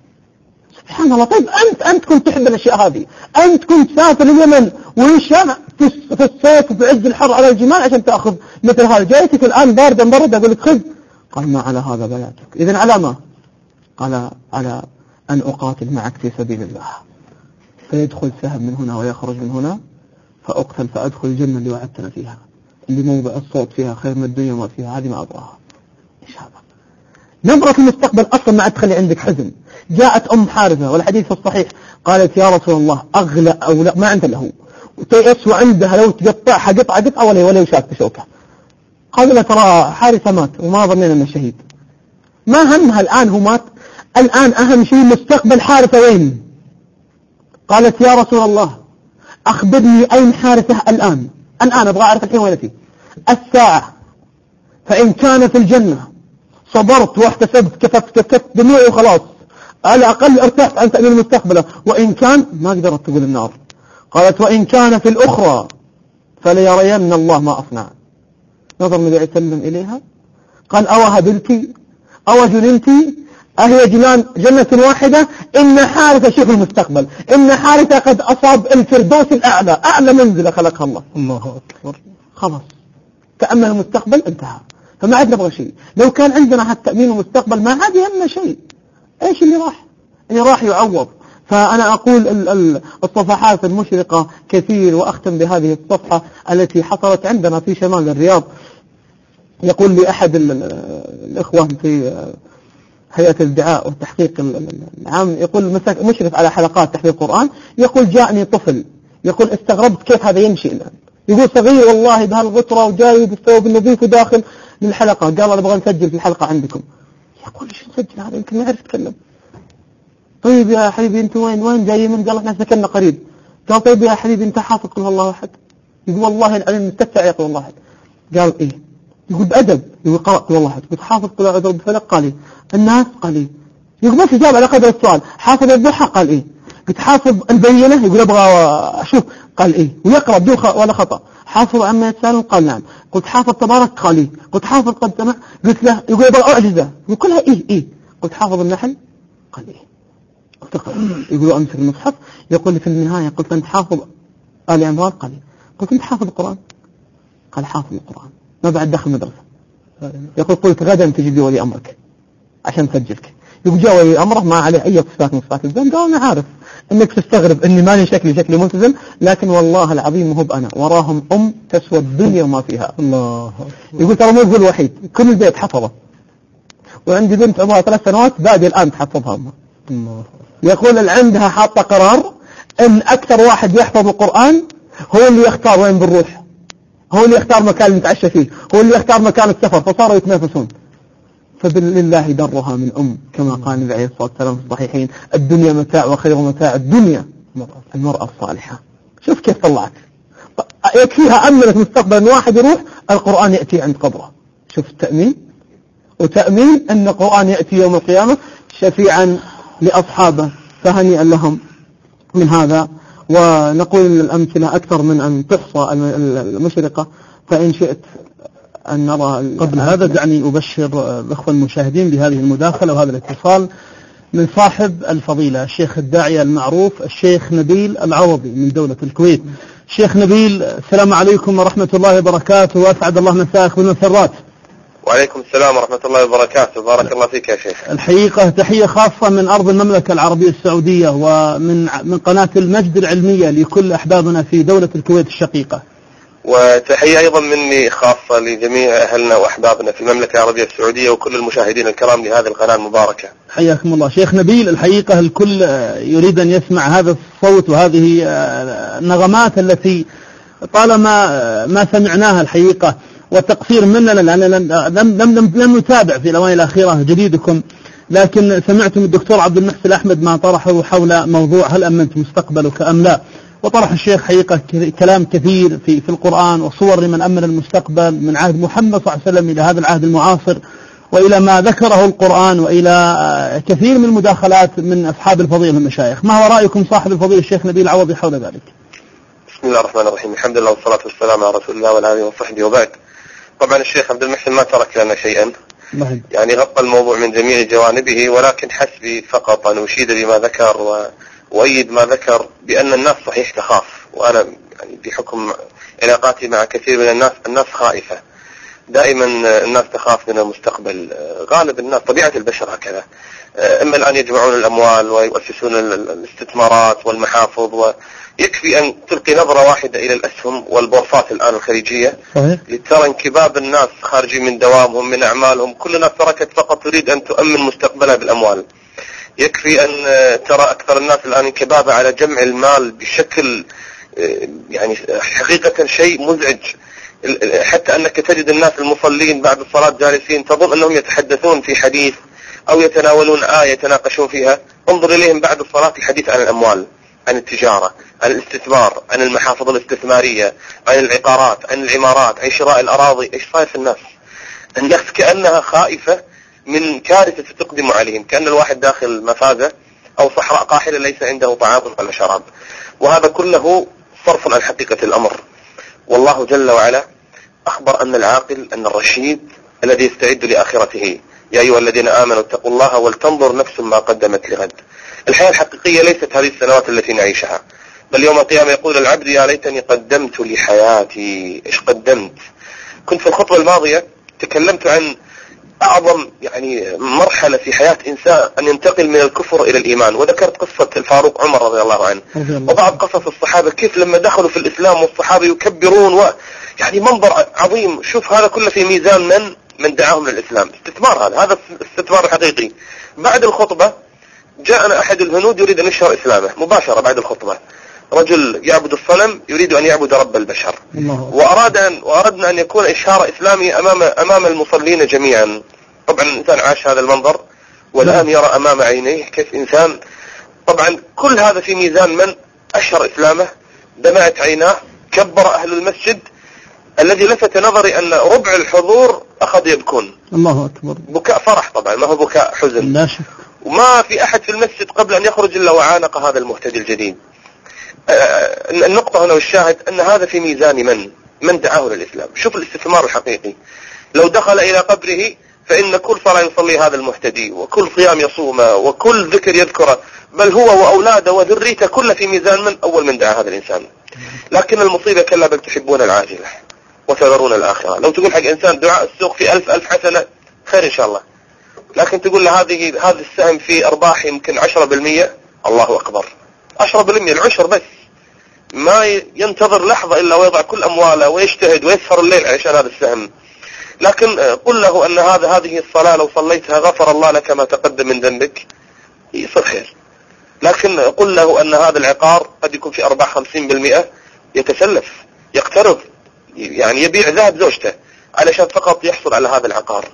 سبحان الله. طيب أنت أنت كنت تحب الأشياء هذه. أنت كنت تسافر اليمن والشام في الص- في الصيف وفي عز الحر على الجمال عشان تأخذ مثل هذا. جايتك الآن باردة مبردة أقول لك خذ. قال ما على هذا بياتك. إذا على ما؟ قال على أن أقاتل معك في سبيل الله. فيدخل سهم من هنا ويخرج من هنا فأقتل فأدخل الجنة اللي وعدتنا فيها اللي موضع الصوت فيها خير من الدنيا وما فيها هذه ما أبغاها. إيش هذا؟ نظرة المستقبل أصلا ما تخلي عندك حزن. جاءت أم حارثة والحديث الصحيح قالت يا رسول الله أغلى أو لا ما عندها له وتيأس وعندها لو تقطعها قطعة قطعة ولا ولا يشاك بشوكة قال له ترى حارثة مات وما ظنينا إنه شهيد. ما همها الآن هو مات. الآن أهم شيء مستقبل حارثة وين؟ قالت يا رسول الله أخبرني أين حارثة الآن. الآن أبغى أعرف الحين وين فيه الساعة. فإن كان في الجنة صبرت واحتسبت كفت كفت دموعي وخلاص. على الأقل أرتحت عن تأمين مستقبله وإن كان ما قدرت تقول النار. قالت وإن كان في الأخرى فليرين الله ما أصنع. نظر النبي عليه وسلم إليها. قال أو هبلتي؟ أو جننتي؟ أهي جنان جنة واحدة؟ إن حارثة شوف المستقبل. إن حارثة قد أصاب الفردوس الأعلى. أعلى منزلة خلقها الله. الله أكبر. خلاص. تأمل المستقبل انتهى. فما عاد نبغى شيء. لو كان عندنا هالتأمين تأمين المستقبل ما عاد يهمنا شيء. إيش اللي راح؟ اللي راح يعوض. فأنا أقول ال- ال- الصفحات المشرقة كثير وأختم بهذه الصفحة التي حصلت عندنا في شمال الرياض. يقول لي أحد ال- ال- الإخوة في هيئة الدعاء والتحقيق ال- ال- العام يقول مشرف على حلقات تحفيظ القرآن يقول جاءني طفل يقول استغربت كيف هذا يمشي الآن؟ يقول صغير والله بهالغطرة وجاي بالثوب النظيف وداخل. للحلقة. قال أنا أبغى نسجل في الحلقة عندكم. يقول إيش نسجل؟ هذا يمكن ما يعرف يتكلم. طيب يا حبيبي انت وين؟ وين جاي من قال إحنا سكننا قريب. قال طيب يا حبيبي أنت حافظ قل الله أحد؟ يقول والله العلم مستفتع يقول الله أحد. قال إيه؟ يقول بأدب يقول قرأ قل الله أحد. قلت حافظ قل اعوذ برب الفلق قال إيه؟ الناس؟ قال إيه؟ يقول بس جاب على قدر السؤال. حافظ الضحى؟ قال إيه؟ قلت حافظ البينة؟ يقول أبغى أشوف. قال إيه؟ ويقرأ بدون ولا خطأ. حافظ عما يتساءلون قال نعم قلت حافظ تبارك قال قلت حافظ قد سمع. قلت له يقول أعجزة. يقول كلها إيه إيه. قلت حافظ النحل قال إيه قلت يقول امسك المصحف يقول لي في النهاية. قلت أنت حافظ آل عمران قال إيه قلت أنت حافظ القرآن؟ قال حافظ القرآن. ما بعد دخل مدرسة يقول قلت غدا تجي لي ولي أمرك عشان نسجلك ولي أمره ما عليه أي صفات من صفات الزم قال أنا عارف إنك تستغرب إني ماني شكلي شكلي ملتزم لكن والله العظيم مو بأنا وراهم أم تسوى الدنيا وما فيها. الله. يقول ترى مو هو الوحيد كل البيت حفظه. وعندي بنت عمرها ثلاث سنوات بادي الآن تحفظها. الله. يقول اللي عندها حاطة قرار إن أكثر واحد يحفظ القرآن هو اللي يختار وين بنروح هو اللي يختار مكان نتعشى فيه. هو اللي يختار مكان السفر فصاروا يتنافسون. فبالله درها من أم كما قال النبي عليه الصلاة والسلام في الصحيحين الدنيا متاع وخير متاع الدنيا. المرأة الصالحة. شوف كيف طلعت. يكفيها أمنت مستقبلا واحد يروح القرآن يأتي عند قبره. شوف التأمين. وتأمين أن القرآن يأتي يوم القيامة شفيعا لأصحابه فهنيئا لهم من هذا. ونقول الأمثلة أكثر من أن تحصى المشرقة فإن شئت أن نرى قبل هذا دعني أبشر الأخوة المشاهدين بهذه المداخلة وهذا الاتصال من صاحب الفضيلة الشيخ الداعية المعروف الشيخ نبيل العوضي من دولة الكويت. شيخ نبيل السلام عليكم ورحمة الله وبركاته. وأسعد الله مساءك بالمسرات. وعليكم السلام ورحمة الله وبركاته. بارك الله فيك يا شيخ. الحقيقة تحية خاصة من أرض المملكة العربية السعودية ومن من قناة المجد العلمية لكل أحبابنا في دولة الكويت الشقيقة. وتحية أيضا مني خاصة لجميع أهلنا وأحبابنا في المملكة العربية السعودية وكل المشاهدين الكرام لهذه القناة المباركة. حياكم الله. شيخ نبيل الحقيقة الكل يريد أن يسمع هذا الصوت وهذه النغمات التي طالما ما سمعناها الحقيقة والتقصير مننا لأننا لم, لم, لم, لم نتابع في الأوان الأخيرة جديدكم لكن سمعتم الدكتور عبد المحسن أحمد ما طرحه حول موضوع هل أمنت مستقبلك أم لا. وطرح الشيخ حقيقة كلام كثير في في القرآن وصور لمن أمن المستقبل من عهد محمد صلى الله عليه وسلم إلى هذا العهد المعاصر وإلى ما ذكره القرآن وإلى كثير من المداخلات من أصحاب الفضيلة المشايخ. ما هو رأيكم صاحب الفضيلة الشيخ نبيل العوضي حول ذلك؟ بسم الله الرحمن الرحيم. الحمد لله والصلاة والسلام على رسول الله وعلى آله وصحبه وبعد. طبعا الشيخ عبد المحسن ما ترك لنا شيئا. يعني غطى الموضوع من جميع جوانبه ولكن حسبي فقط أن أشيد بما ذكر و... وأيد ما ذكر بأن الناس صحيح تخاف وأنا يعني بحكم علاقاتي مع كثير من الناس الناس خائفة. دائما الناس تخاف من المستقبل. غالب الناس طبيعة البشر هكذا. إما الآن يجمعون الأموال ويؤسسون الاستثمارات والمحافظ ويكفي أن تلقي نظرة واحدة إلى الأسهم والبورصات الآن الخليجية. لترى انكباب الناس خارجين من دوامهم من أعمالهم. كل الناس تركت فقط تريد أن تؤمن مستقبلها بالأموال. يكفي أن ترى أكثر الناس الآن انكبابة على جمع المال بشكل يعني حقيقة شيء مزعج. حتى أنك تجد الناس المصلين بعد الصلاة جالسين تظن أنهم يتحدثون في حديث أو يتناولون آية يتناقشون فيها. انظر إليهم بعد الصلاة الحديث عن الأموال عن التجارة عن الاستثمار عن المحافظ الاستثمارية عن العقارات عن العمارات عن شراء الأراضي. إيش صاير في الناس؟ الناس كأنها خائفة من كارثة تقدم عليهم كأن الواحد داخل مفازة أو صحراء قاحلة ليس عنده طعام ولا شراب. وهذا كله صرف عن حقيقة الأمر. والله جل وعلا أخبر أن العاقل أن الرشيد الذي يستعد لآخرته يا أيها الذين آمنوا اتقوا الله ولتنظر نفس ما قدمت لغد. الحياة الحقيقية ليست هذه السنوات التي نعيشها بل يوم القيامة يقول العبد يا ليتني قدمت لحياتي إيش قدمت؟ كنت في الخطوة الماضية تكلمت عن أعظم يعني مرحلة في حياة إنسان أن ينتقل من الكفر إلى الإيمان. وذكرت قصة الفاروق عمر رضي الله عنه. وبعض قصص الصحابة كيف لما دخلوا في الإسلام والصحابة يكبرون و يعني منظر عظيم. شوف هذا كله في ميزان من من دعاهم للإسلام. استثمار هذا. هذا الاستثمار الحقيقي بعد الخطبة جاءنا أحد الهنود يريد أن يشهر إسلامه. مباشرة بعد الخطبة. رجل يعبد الصنم يريد أن يعبد رب البشر. وأراد أن وأردنا أن يكون إشهار إسلامي أمام أمام المصلين جميعا. طبعا الإنسان عاش هذا المنظر والآن يرى أمام عينيه كيف إنسان. طبعا كل هذا في ميزان من؟ أشهر إسلامه دمعت عيناه كبر أهل المسجد الذي لفت نظري أن ربع الحضور أخذ يبكون. الله أكبر. بكاء فرح طبعا ما هو بكاء حزن. لا شك. وما في أحد في المسجد قبل أن يخرج إلا وعانق هذا المهتدي الجديد. النقطة هنا والشاهد أن هذا في ميزان من؟ من دعاه للإسلام؟ شوف الاستثمار الحقيقي. لو دخل إلى قبره فإن كل صلاة يصلي هذا المهتدي وكل صيام يصومه وكل ذكر يذكره بل هو وأولاده وذريته كله في ميزان من؟ أول من دعا هذا الإنسان. لكن المصيبة كلا بل تحبون العاجلة وتذرون الآخرة. لو تقول حق إنسان دعاء السوق في ألف ألف حسنة خير إن شاء الله. لكن تقول له هذه هذا السهم في أرباح يمكن 10% الله أكبر. 10% العشر بس. ما ينتظر لحظة إلا ويضع كل أمواله ويجتهد ويسهر الليل عشان هذا السهم. لكن قل له أن هذا هذه الصلاة لو صليتها غفر الله لك ما تقدم من ذنبك. يصير خير. لكن قل له أن هذا العقار قد يكون في أرباح خمسين بالمئة يتسلف يقترض يعني يبيع ذهب زوجته علشان فقط يحصل على هذا العقار.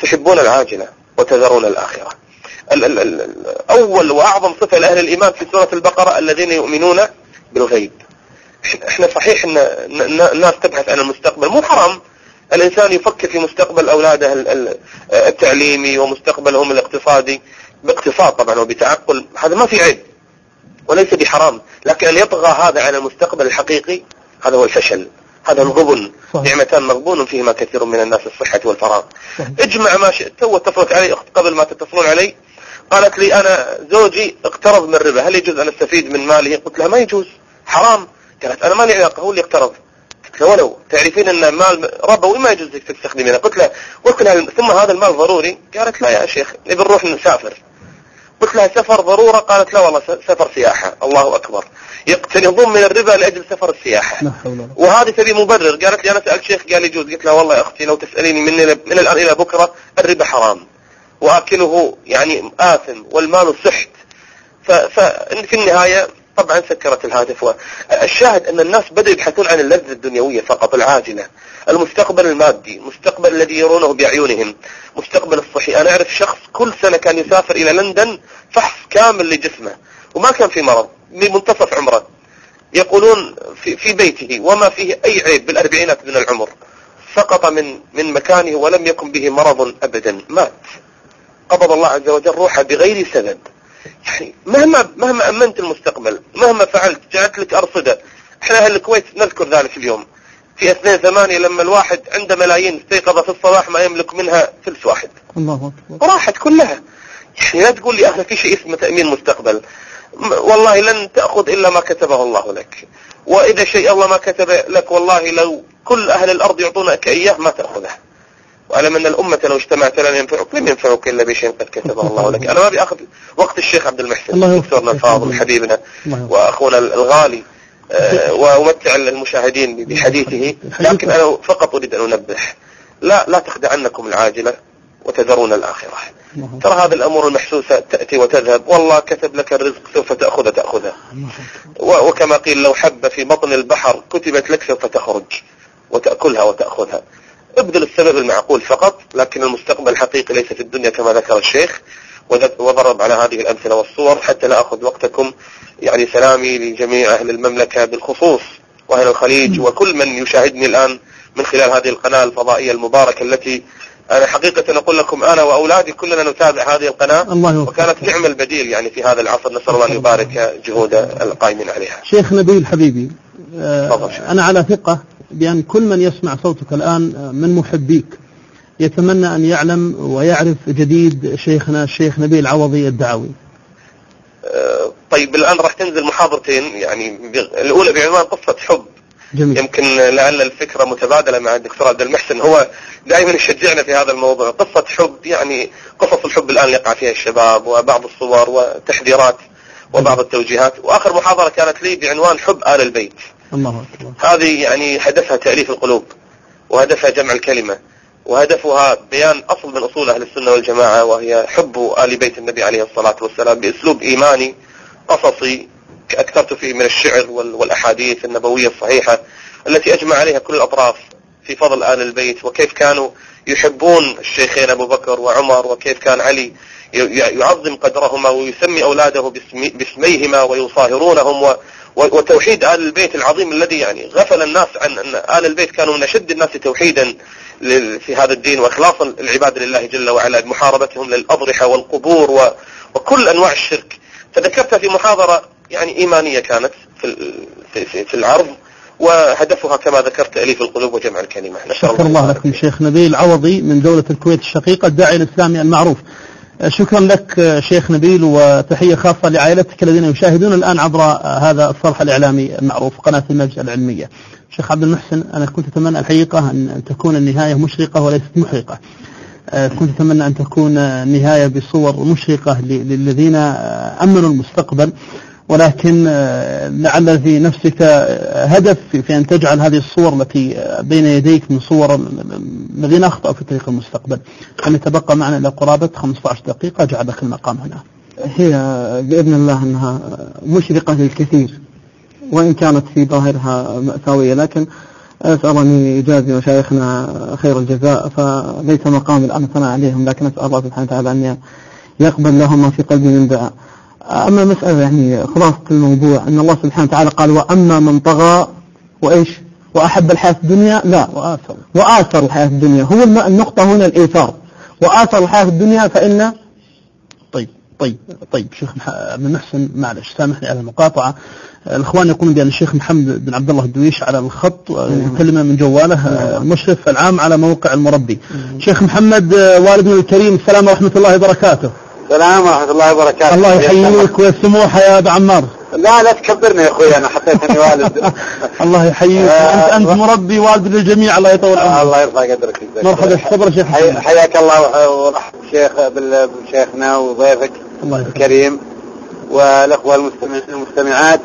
تحبون العاجلة وتذرون الآخرة. ال ال ال أول وأعظم صفة لأهل الإيمان في سورة البقرة الذين يؤمنون بالغيب. إحنا صحيح إن الناس تبحث عن المستقبل مو حرام. الإنسان يفكر في مستقبل أولاده التعليمي ومستقبلهم الاقتصادي باقتصاد طبعا وبتعقل هذا ما في عيب وليس بحرام. لكن أن يطغى هذا على المستقبل الحقيقي هذا هو الفشل هذا الغبن. نعمتان مغبون فيهما كثير من الناس الصحة والفراغ. اجمع ما شئت تو اتصلت علي أخت قبل ما تتصلون علي. قالت لي أنا زوجي اقترض من الربا هل يجوز أن أستفيد من ماله قلت لها ما يجوز حرام. قالت أنا ما لي علاقة هو اللي اقترض. قلت له ولو تعرفين أن المال ربوي ما يجوز لك تستخدمينه. قلت له قلت لها ثم هذا المال ضروري؟ قالت لا يا شيخ نبي نروح نسافر. قلت لها سفر ضرورة؟ قالت لا والله سفر سياحة. الله أكبر. يقتنضون من الربا لأجل سفر السياحة. وهذه تبي مبرر. قالت لي أنا سألت شيخ قال لي يجوز. قلت لها والله يا أختي لو تسأليني من, من الآن إلى بكرة الربا حرام. وآكله يعني آثم والمال سحت. ففي النهاية طبعا سكرت الهاتف. الشاهد أن الناس بدأوا يبحثون عن اللذة الدنيوية فقط العاجلة المستقبل المادي المستقبل الذي يرونه بأعينهم مستقبل الصحي أنا أعرف شخص كل سنة كان يسافر إلى لندن فحص كامل لجسمه وما كان في مرض لمنتصف عمره. يقولون في, في بيته وما فيه أي عيب بالأربعينات من العمر. سقط من من مكانه ولم يكن به مرض أبدا. مات. قبض الله عز وجل روحه بغير سبب. يعني مهما مهما أمنت المستقبل مهما فعلت جعلت لك أرصدة. إحنا أهل الكويت نذكر ذلك اليوم. في اثنين ثمانية لما الواحد عنده ملايين استيقظ في الصباح ما يملك منها فلس واحد. الله أكبر. راحت كلها. يعني لا تقول لي أخي في شيء اسمه تأمين مستقبل. والله لن تأخذ إلا ما كتبه الله لك. وإذا شيء الله ما كتب لك والله لو كل أهل الأرض يعطونك إياه ما تأخذه. وأعلم أن الأمة لو اجتمعت لن ينفعك لم ينفعك إلا بشيء قد كتبه الله لك. أنا ما أبي أخذ وقت الشيخ عبد المحسن دكتورنا الفاضل حبيبنا وأخونا الغالي آه، وأمتع المشاهدين بحديثه لكن أنا فقط أريد أن أنبه. لا لا تخدعنكم العاجلة وتذرون الآخرة. ترى هذه الأمور المحسوسة تأتي وتذهب. والله كتب لك الرزق سوف تأخذ تأخذه. وكما قيل لو حب في بطن البحر كتبت لك سوف تخرج. وتأكلها وتأخذها. ابذل السبب المعقول فقط لكن المستقبل الحقيقي ليس في الدنيا كما ذكر الشيخ. وضرب على هذه الأمثلة والصور حتى لا أخذ وقتكم. يعني سلامي لجميع أهل المملكة بالخصوص وأهل الخليج وكل من يشاهدني الآن من خلال هذه القناة الفضائية المباركة التي أنا حقيقة أقول لكم أنا وأولادي كلنا نتابع هذه القناة. الله وكانت نعم البديل يعني في هذا العصر. نسأل الله أن يبارك جهود القائمين عليها. شيخ نبيل حبيبي آه أنا على ثقة بأن كل من يسمع صوتك الآن من محبيك يتمنى أن يعلم ويعرف جديد شيخنا الشيخ نبيل العوضي الدعوي. أه طيب الآن راح تنزل محاضرتين يعني الأولى بعنوان قصة حب. جميل. يمكن لعل الفكرة متبادلة مع الدكتور عبد المحسن. هو دائما يشجعنا في هذا الموضوع. قصة حب يعني قصص الحب الآن يقع فيها الشباب وبعض الصور وتحذيرات وبعض التوجيهات. وآخر محاضرة كانت لي بعنوان حب آل البيت. الله أكبر. هذه يعني هدفها تأليف القلوب وهدفها جمع الكلمة وهدفها بيان أصل من أصول أهل السنة والجماعة وهي حب آل بيت النبي عليه الصلاة والسلام بأسلوب إيماني قصصي أكثرت فيه من الشعر والأحاديث النبوية الصحيحة التي أجمع عليها كل الأطراف في فضل آل البيت وكيف كانوا يحبون الشيخين أبو بكر وعمر وكيف كان علي يعظم قدرهما ويسمي أولاده باسميهما ويصاهرونهم وتوحيد آل البيت العظيم الذي يعني غفل الناس عن أن آل البيت كانوا من أشد الناس توحيدا في هذا الدين وإخلاصا العباد لله جل وعلا بمحاربتهم للأضرحة والقبور وكل أنواع الشرك. فذكرتها في محاضرة يعني إيمانية كانت في, في, في العرض وهدفها كما ذكرت تأليف القلوب وجمع الكلمة. نسأل الله, الله لكم شيخ نبيل العوضي من دولة الكويت الشقيقة الداعي الإسلامي المعروف. شكرا لك شيخ نبيل وتحية خاصة لعائلتك الذين يشاهدون الآن عبر هذا الصرح الإعلامي المعروف قناة المجد العلمية. شيخ عبد المحسن أنا كنت أتمنى الحقيقة أن تكون النهاية مشرقة وليست محرقة. كنت أتمنى أن تكون نهاية بصور مشرقة للذين أمنوا المستقبل. ولكن لعل في نفسك هدف في أن تجعل هذه الصور التي بين يديك من صور الذين أخطأوا في طريق المستقبل. أن يتبقى معنا إلى قرابة 15 دقيقة. جعلك المقام هنا. هي بإذن الله أنها مشرقة للكثير وإن كانت في ظاهرها مأساوية. لكن أسأل أن يجازي مشايخنا خير الجزاء فليس مقام الآن ثناء عليهم لكن أسأل الله سبحانه وتعالى أن يقبل له ما في قلبه من دعاء. أما مسألة يعني خلاصة الموضوع أن الله سبحانه وتعالى قال وأما من طغى وإيش؟ وأحب الحياة الدنيا لا وآثر. وآثر الحياة الدنيا. هو النقطة هنا الإيثار. وآثر الحياة الدنيا فإن طيب طيب طيب شيخ ابن محسن معلش سامحني على المقاطعة. الإخوان يقولون بأن الشيخ محمد بن عبد الله الدويش على الخط يكلمنا من جواله المشرف العام على موقع المربي. شيخ محمد آه، والدنا الكريم السلام ورحمة الله وبركاته. السلام ورحمة الله وبركاته. الله يحييك ويسموح يا أبا عمار. لا لا تكبرني يا أخوي أنا حطيتني والد. الله يحييك. أنت أنت مربي والد للجميع الله يطول عمرك. الله يرفع قدرك مرحبا تفضل شيخ. حياك الله ورحب الشيخ بشيخنا وضيفك الله. الكريم المستمع- المستمعات.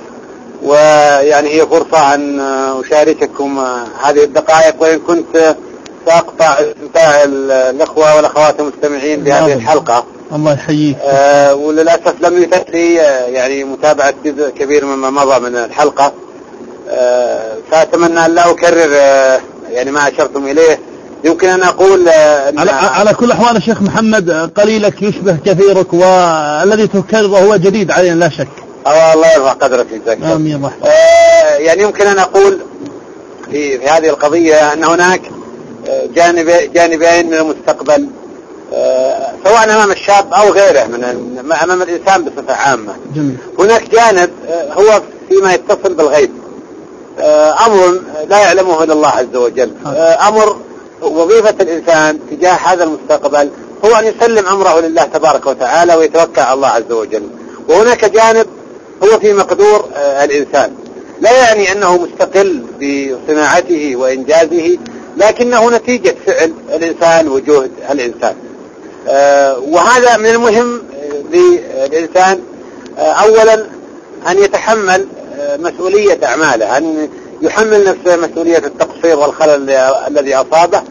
ويعني هي فرصة أن أشارككم هذه الدقائق. وإن كنت سأقطع استمتاع ال- الأخوة والأخوات المستمعين بهذه نعم. الله يحييك. آه، وللأسف لم يتح لي آه، يعني متابعة جزء كبير مما مضى من الحلقة. آه، فأتمنى أن لا أكرر آه، يعني ما أشرتم إليه. يمكن أن أقول آه، أن على على كل أحوال يا شيخ محمد قليلك يشبه كثيرك والذي تكرره هو جديد علينا لا شك. آه، الله يرفع قدرك جزاك. آمين رحمة آه، يعني يمكن أن أقول في, في هذه القضية أن هناك آه، جانب جانبين من المستقبل. آه، سواء أمام الشاب أو غيره من ال- أمام الإنسان بصفة عامة. جميل. هناك جانب آه، هو فيما يتصل بالغيب. آه، أمر لا يعلمه إلا الله عز وجل. آه، أمر وظيفة الإنسان تجاه هذا المستقبل هو أن يسلم أمره لله تبارك وتعالى ويتوكل على الله عز وجل. وهناك جانب هو في مقدور آه، الإنسان. لا يعني أنه مستقل بصناعته وإنجازه لكنه نتيجة فعل الإنسان وجهد الإنسان. آه، وهذا من المهم آه، للإنسان آه، أولا أن يتحمل آه، مسؤولية أعماله أن يحمل نفسه مسؤولية التقصير والخلل الذي أصابه.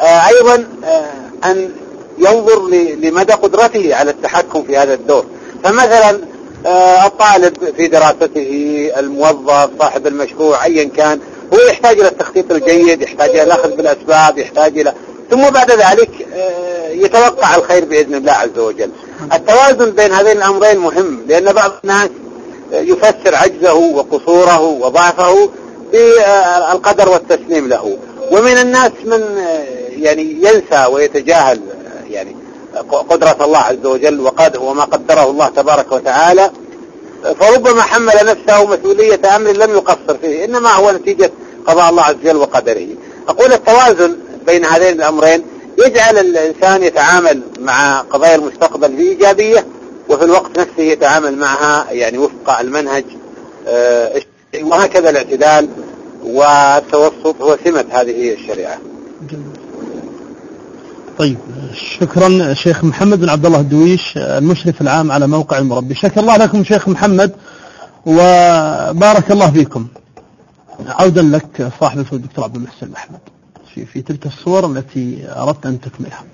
آه، أيضا آه، أن ينظر لمدى قدرته على التحكم في هذا الدور. فمثلا آه، الطالب في دراسته الموظف صاحب المشروع أيا كان هو يحتاج إلى التخطيط الجيد يحتاج إلى الأخذ بالأسباب يحتاج إلى ثم بعد ذلك آه، يتوقع الخير بإذن الله عز وجل. التوازن بين هذين الأمرين مهم لأن بعض الناس يفسر عجزه وقصوره وضعفه بالقدر والتسليم له. ومن الناس من يعني ينسى ويتجاهل يعني قدرة الله عز وجل وقد وما قدره الله تبارك وتعالى فربما حمل نفسه مسؤولية أمر لم يقصر فيه إنما هو نتيجة قضاء الله عز وجل وقدره. أقول التوازن بين هذين الأمرين يجعل الإنسان يتعامل مع قضايا المستقبل بإيجابية وفي الوقت نفسه يتعامل معها يعني وفق المنهج آه،. وهكذا الاعتدال والتوسط هو سمة هذه الشريعة. طيب شكرا شيخ محمد بن عبد الله الدويش المشرف العام على موقع المربي. شكر الله لكم شيخ محمد وبارك الله فيكم. عودا لك صاحب الفضل الدكتور عبد المحسن احمد في في تلك الصور التي أردت أن تكملها.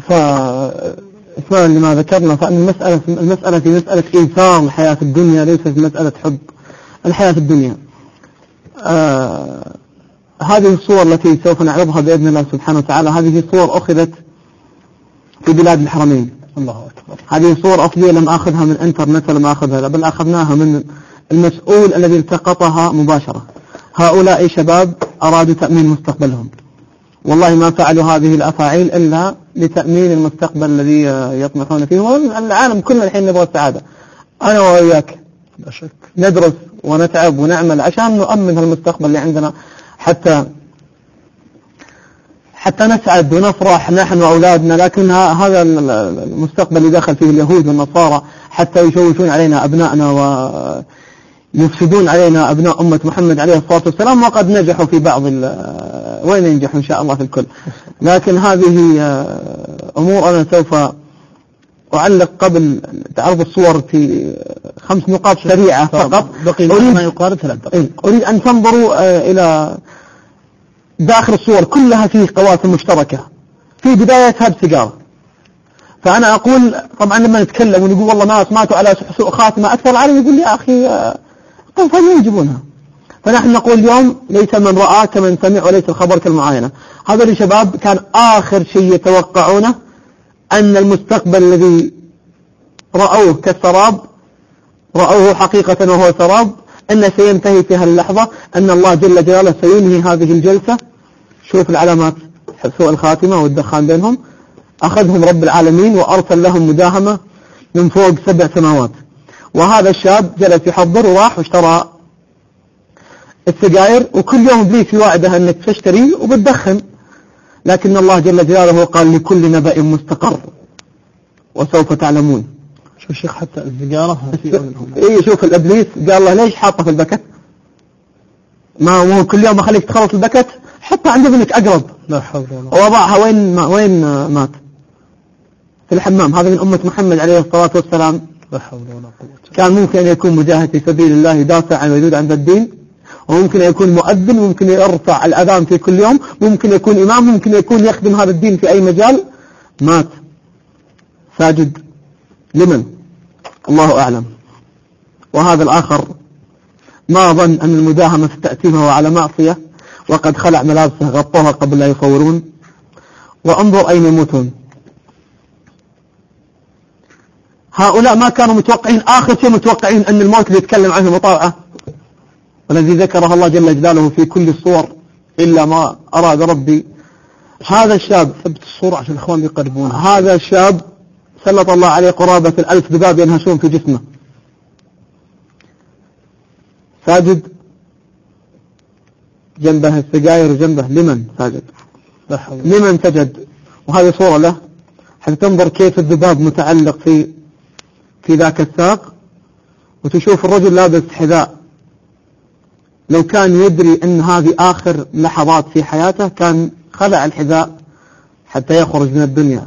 فإكمالا لما ذكرنا فأن المسألة المسألة في مسألة إيثار الحياة الدنيا ليست مسألة حب الحياة الدنيا. آه هذه الصور التي سوف نعرضها بإذن الله سبحانه وتعالى هذه صور أخذت في بلاد الحرمين. الله أكبر. هذه صور أصلية لم أخذها من إنترنت ولم أخذها بل أخذناها من المسؤول الذي التقطها مباشرة. هؤلاء شباب أرادوا تأمين مستقبلهم. والله ما فعلوا هذه الأفاعيل إلا لتأمين المستقبل الذي يطمحون فيه. والعالم كله الحين نبغى السعادة. أنا وإياك لا شك. ندرس ونتعب ونعمل عشان نؤمن المستقبل اللي عندنا حتى حتى نسعد ونفرح نحن وأولادنا. لكن هذا ال- ال- المستقبل اللي دخل فيه اليهود والنصارى حتى يشوشون علينا أبنائنا ويفسدون علينا أبناء أمة محمد عليه الصلاة والسلام وقد نجحوا في بعض وين ينجحوا إن شاء الله في الكل. لكن هذه آه، أمور أنا سوف أعلق قبل تعرض الصور في خمس نقاط سريعة فقط. بقي أريد ما يقارب ثلاث دقائق. إيه، أريد أن تنظروا آه، إلى داخل الصور كلها فيه قواسم مشتركة. في بدايتها بسيجارة. فأنا أقول طبعا لما نتكلم ونقول والله ناس ماتوا على سوء خاتمة أكثر العالم يقول لي يا أخي فين يجيبونها؟ فنحن نقول اليوم ليس من رأى كمن سمع وليس الخبر كالمعاينة. هذول الشباب كان آخر شيء يتوقعونه أن المستقبل الذي رأوه كالسراب رأوه حقيقة وهو سراب أن سينتهي في هاللحظة أن الله جل جلاله سينهي هذه الجلسة. شوف العلامات سوء الخاتمة والدخان بينهم. أخذهم رب العالمين وأرسل لهم مداهمة من فوق سبع سماوات. وهذا الشاب جلس يحضر وراح واشترى السجاير وكل يوم ابليس يواعده إنك تشتري وبتدخن. لكن الله جل جلاله قال لكل نبأ مستقر. وسوف تعلمون. شوف الشيخ حتى السيجارة اي شوف الإبليس قال له ليش حاطه في البكت؟ ما مو كل يوم أخليك تخلص البكت حطها عند ابنك أقرب. لا حول ولا ووضعها وين ما وين مات؟ في الحمام. هذا من أمة محمد عليه الصلاة والسلام. كان ممكن أن يكون مجاهد في سبيل الله يدافع عن ويزود عن الدين وممكن أن يكون مؤذن ممكن يرفع الأذان في كل يوم ممكن يكون إمام ممكن يكون يخدم هذا الدين في أي مجال. مات. ساجد. لمن؟ الله أعلم. وهذا الآخر. ما ظن أن المداهمة تأتي وهو على معصية وقد خلع ملابسه غطوها قبل لا يصورون. وانظر أين يموتون. هؤلاء ما كانوا متوقعين. آخر شيء متوقعين أن الموت اللي يتكلم عنه مطاوعة. والذي ذكرها الله جل جلاله في كل الصور إلا ما أراد ربي. هذا الشاب ثبت الصورة عشان الإخوان يقربون. هذا الشاب سلط الله عليه قرابة الألف ذباب ينهشون في جسمه. ساجد جنبه السجاير وجنبه لمن ساجد؟ لمن سجد؟ وهذه صورة له. حتى تنظر كيف الذباب متعلق في في ذاك الساق وتشوف الرجل لابس حذاء. لو كان يدري أن هذه آخر لحظات في حياته كان خلع الحذاء حتى يخرج من الدنيا.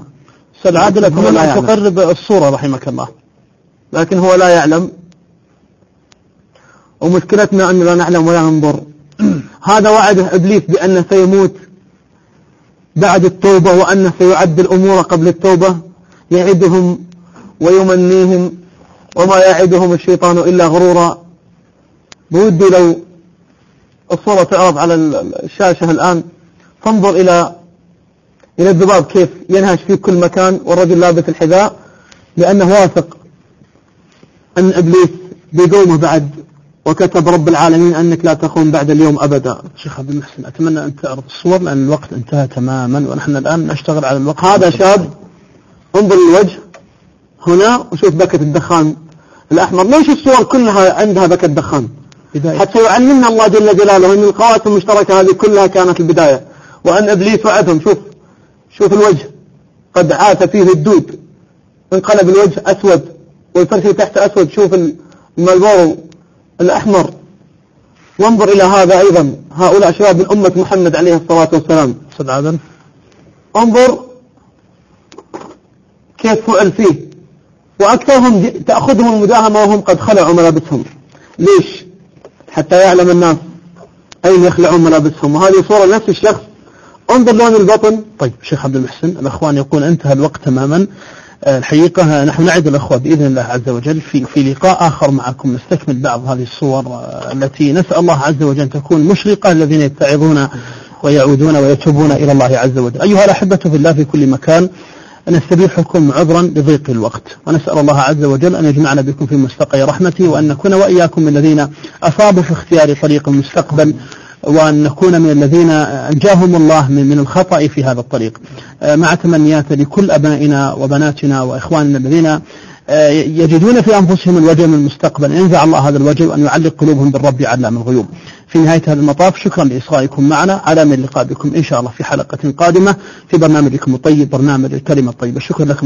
العادل أتمنى أن تقرب الصورة رحمك الله. لكن هو لا يعلم. ومشكلتنا أن لا نعلم ولا ننظر. هذا وعده إبليس بأنه سيموت بعد التوبة وأنه سيعد الأمور قبل التوبة. يعدهم ويمنيهم وما يعدهم الشيطان إلا غرورا. بودي لو الصورة تعرض على الشاشة الآن. فانظر إلى إلى الذباب كيف ينهش في كل مكان والرجل لابس الحذاء لأنه واثق أن إبليس بيقومه بعد. وكتب رب العالمين أنك لا تخون بعد اليوم أبدا. شيخ عبد المحسن أتمنى أن تعرض الصور لأن الوقت انتهى تماما ونحن الآن نشتغل على الوقت. هذا شاب انظر الوجه هنا وشوف بكة الدخان الأحمر. ليش الصور كلها عندها بكة دخان. حتى يعلمنا الله جل جلاله أن القواسم المشتركة هذه كلها كانت البداية. وأن إبليس وعدهم شوف شوف الوجه. قد عاث فيه الدود. انقلب الوجه أسود والفرشي تحت أسود. شوف الملبورو الأحمر. وانظر إلى هذا أيضا. هؤلاء شباب من أمة محمد عليه الصلاة والسلام. أستاذ عادل. انظر كيف فعل فيه. وأكثرهم تأخذهم المداهمة وهم قد خلعوا ملابسهم. ليش؟ حتى يعلم الناس أين يخلعون ملابسهم. وهذه صورة نفس الشخص. انظر لون البطن. طيب شيخ عبد المحسن الأخوان يقول انتهى الوقت تماما. آه، الحقيقة نحن نعد الأخوة بإذن الله عز وجل في في لقاء آخر معكم. نستكمل بعض هذه الصور آه، التي نسأل الله عز وجل أن تكون مشرقة الذين يتعظون ويعودون ويتوبون إلى الله عز وجل. أيها الأحبة في الله في كل مكان نستبيحكم عذرا لضيق الوقت. ونسأل الله عز وجل أن يجمعنا بكم في مستقى رحمته وأن نكون وإياكم من الذين أصابوا في اختيار طريق المستقبل وأن نكون من الذين أنجاهم الله من, من الخطأ في هذا الطريق. آه، مع تمنيات لكل أبنائنا وبناتنا وإخواننا الذين يجدون في أنفسهم الوجه من المستقبل. ينزع الله هذا الوجه وأن يعلق قلوبهم بالرب علام الغيوب. في نهاية هذا المطاف شكرا لإصغائكم معنا. على من اللقاء بكم إن شاء الله في حلقة قادمة في برنامجكم الطيب برنامج الكلمة الطيبة. شكرا لكم.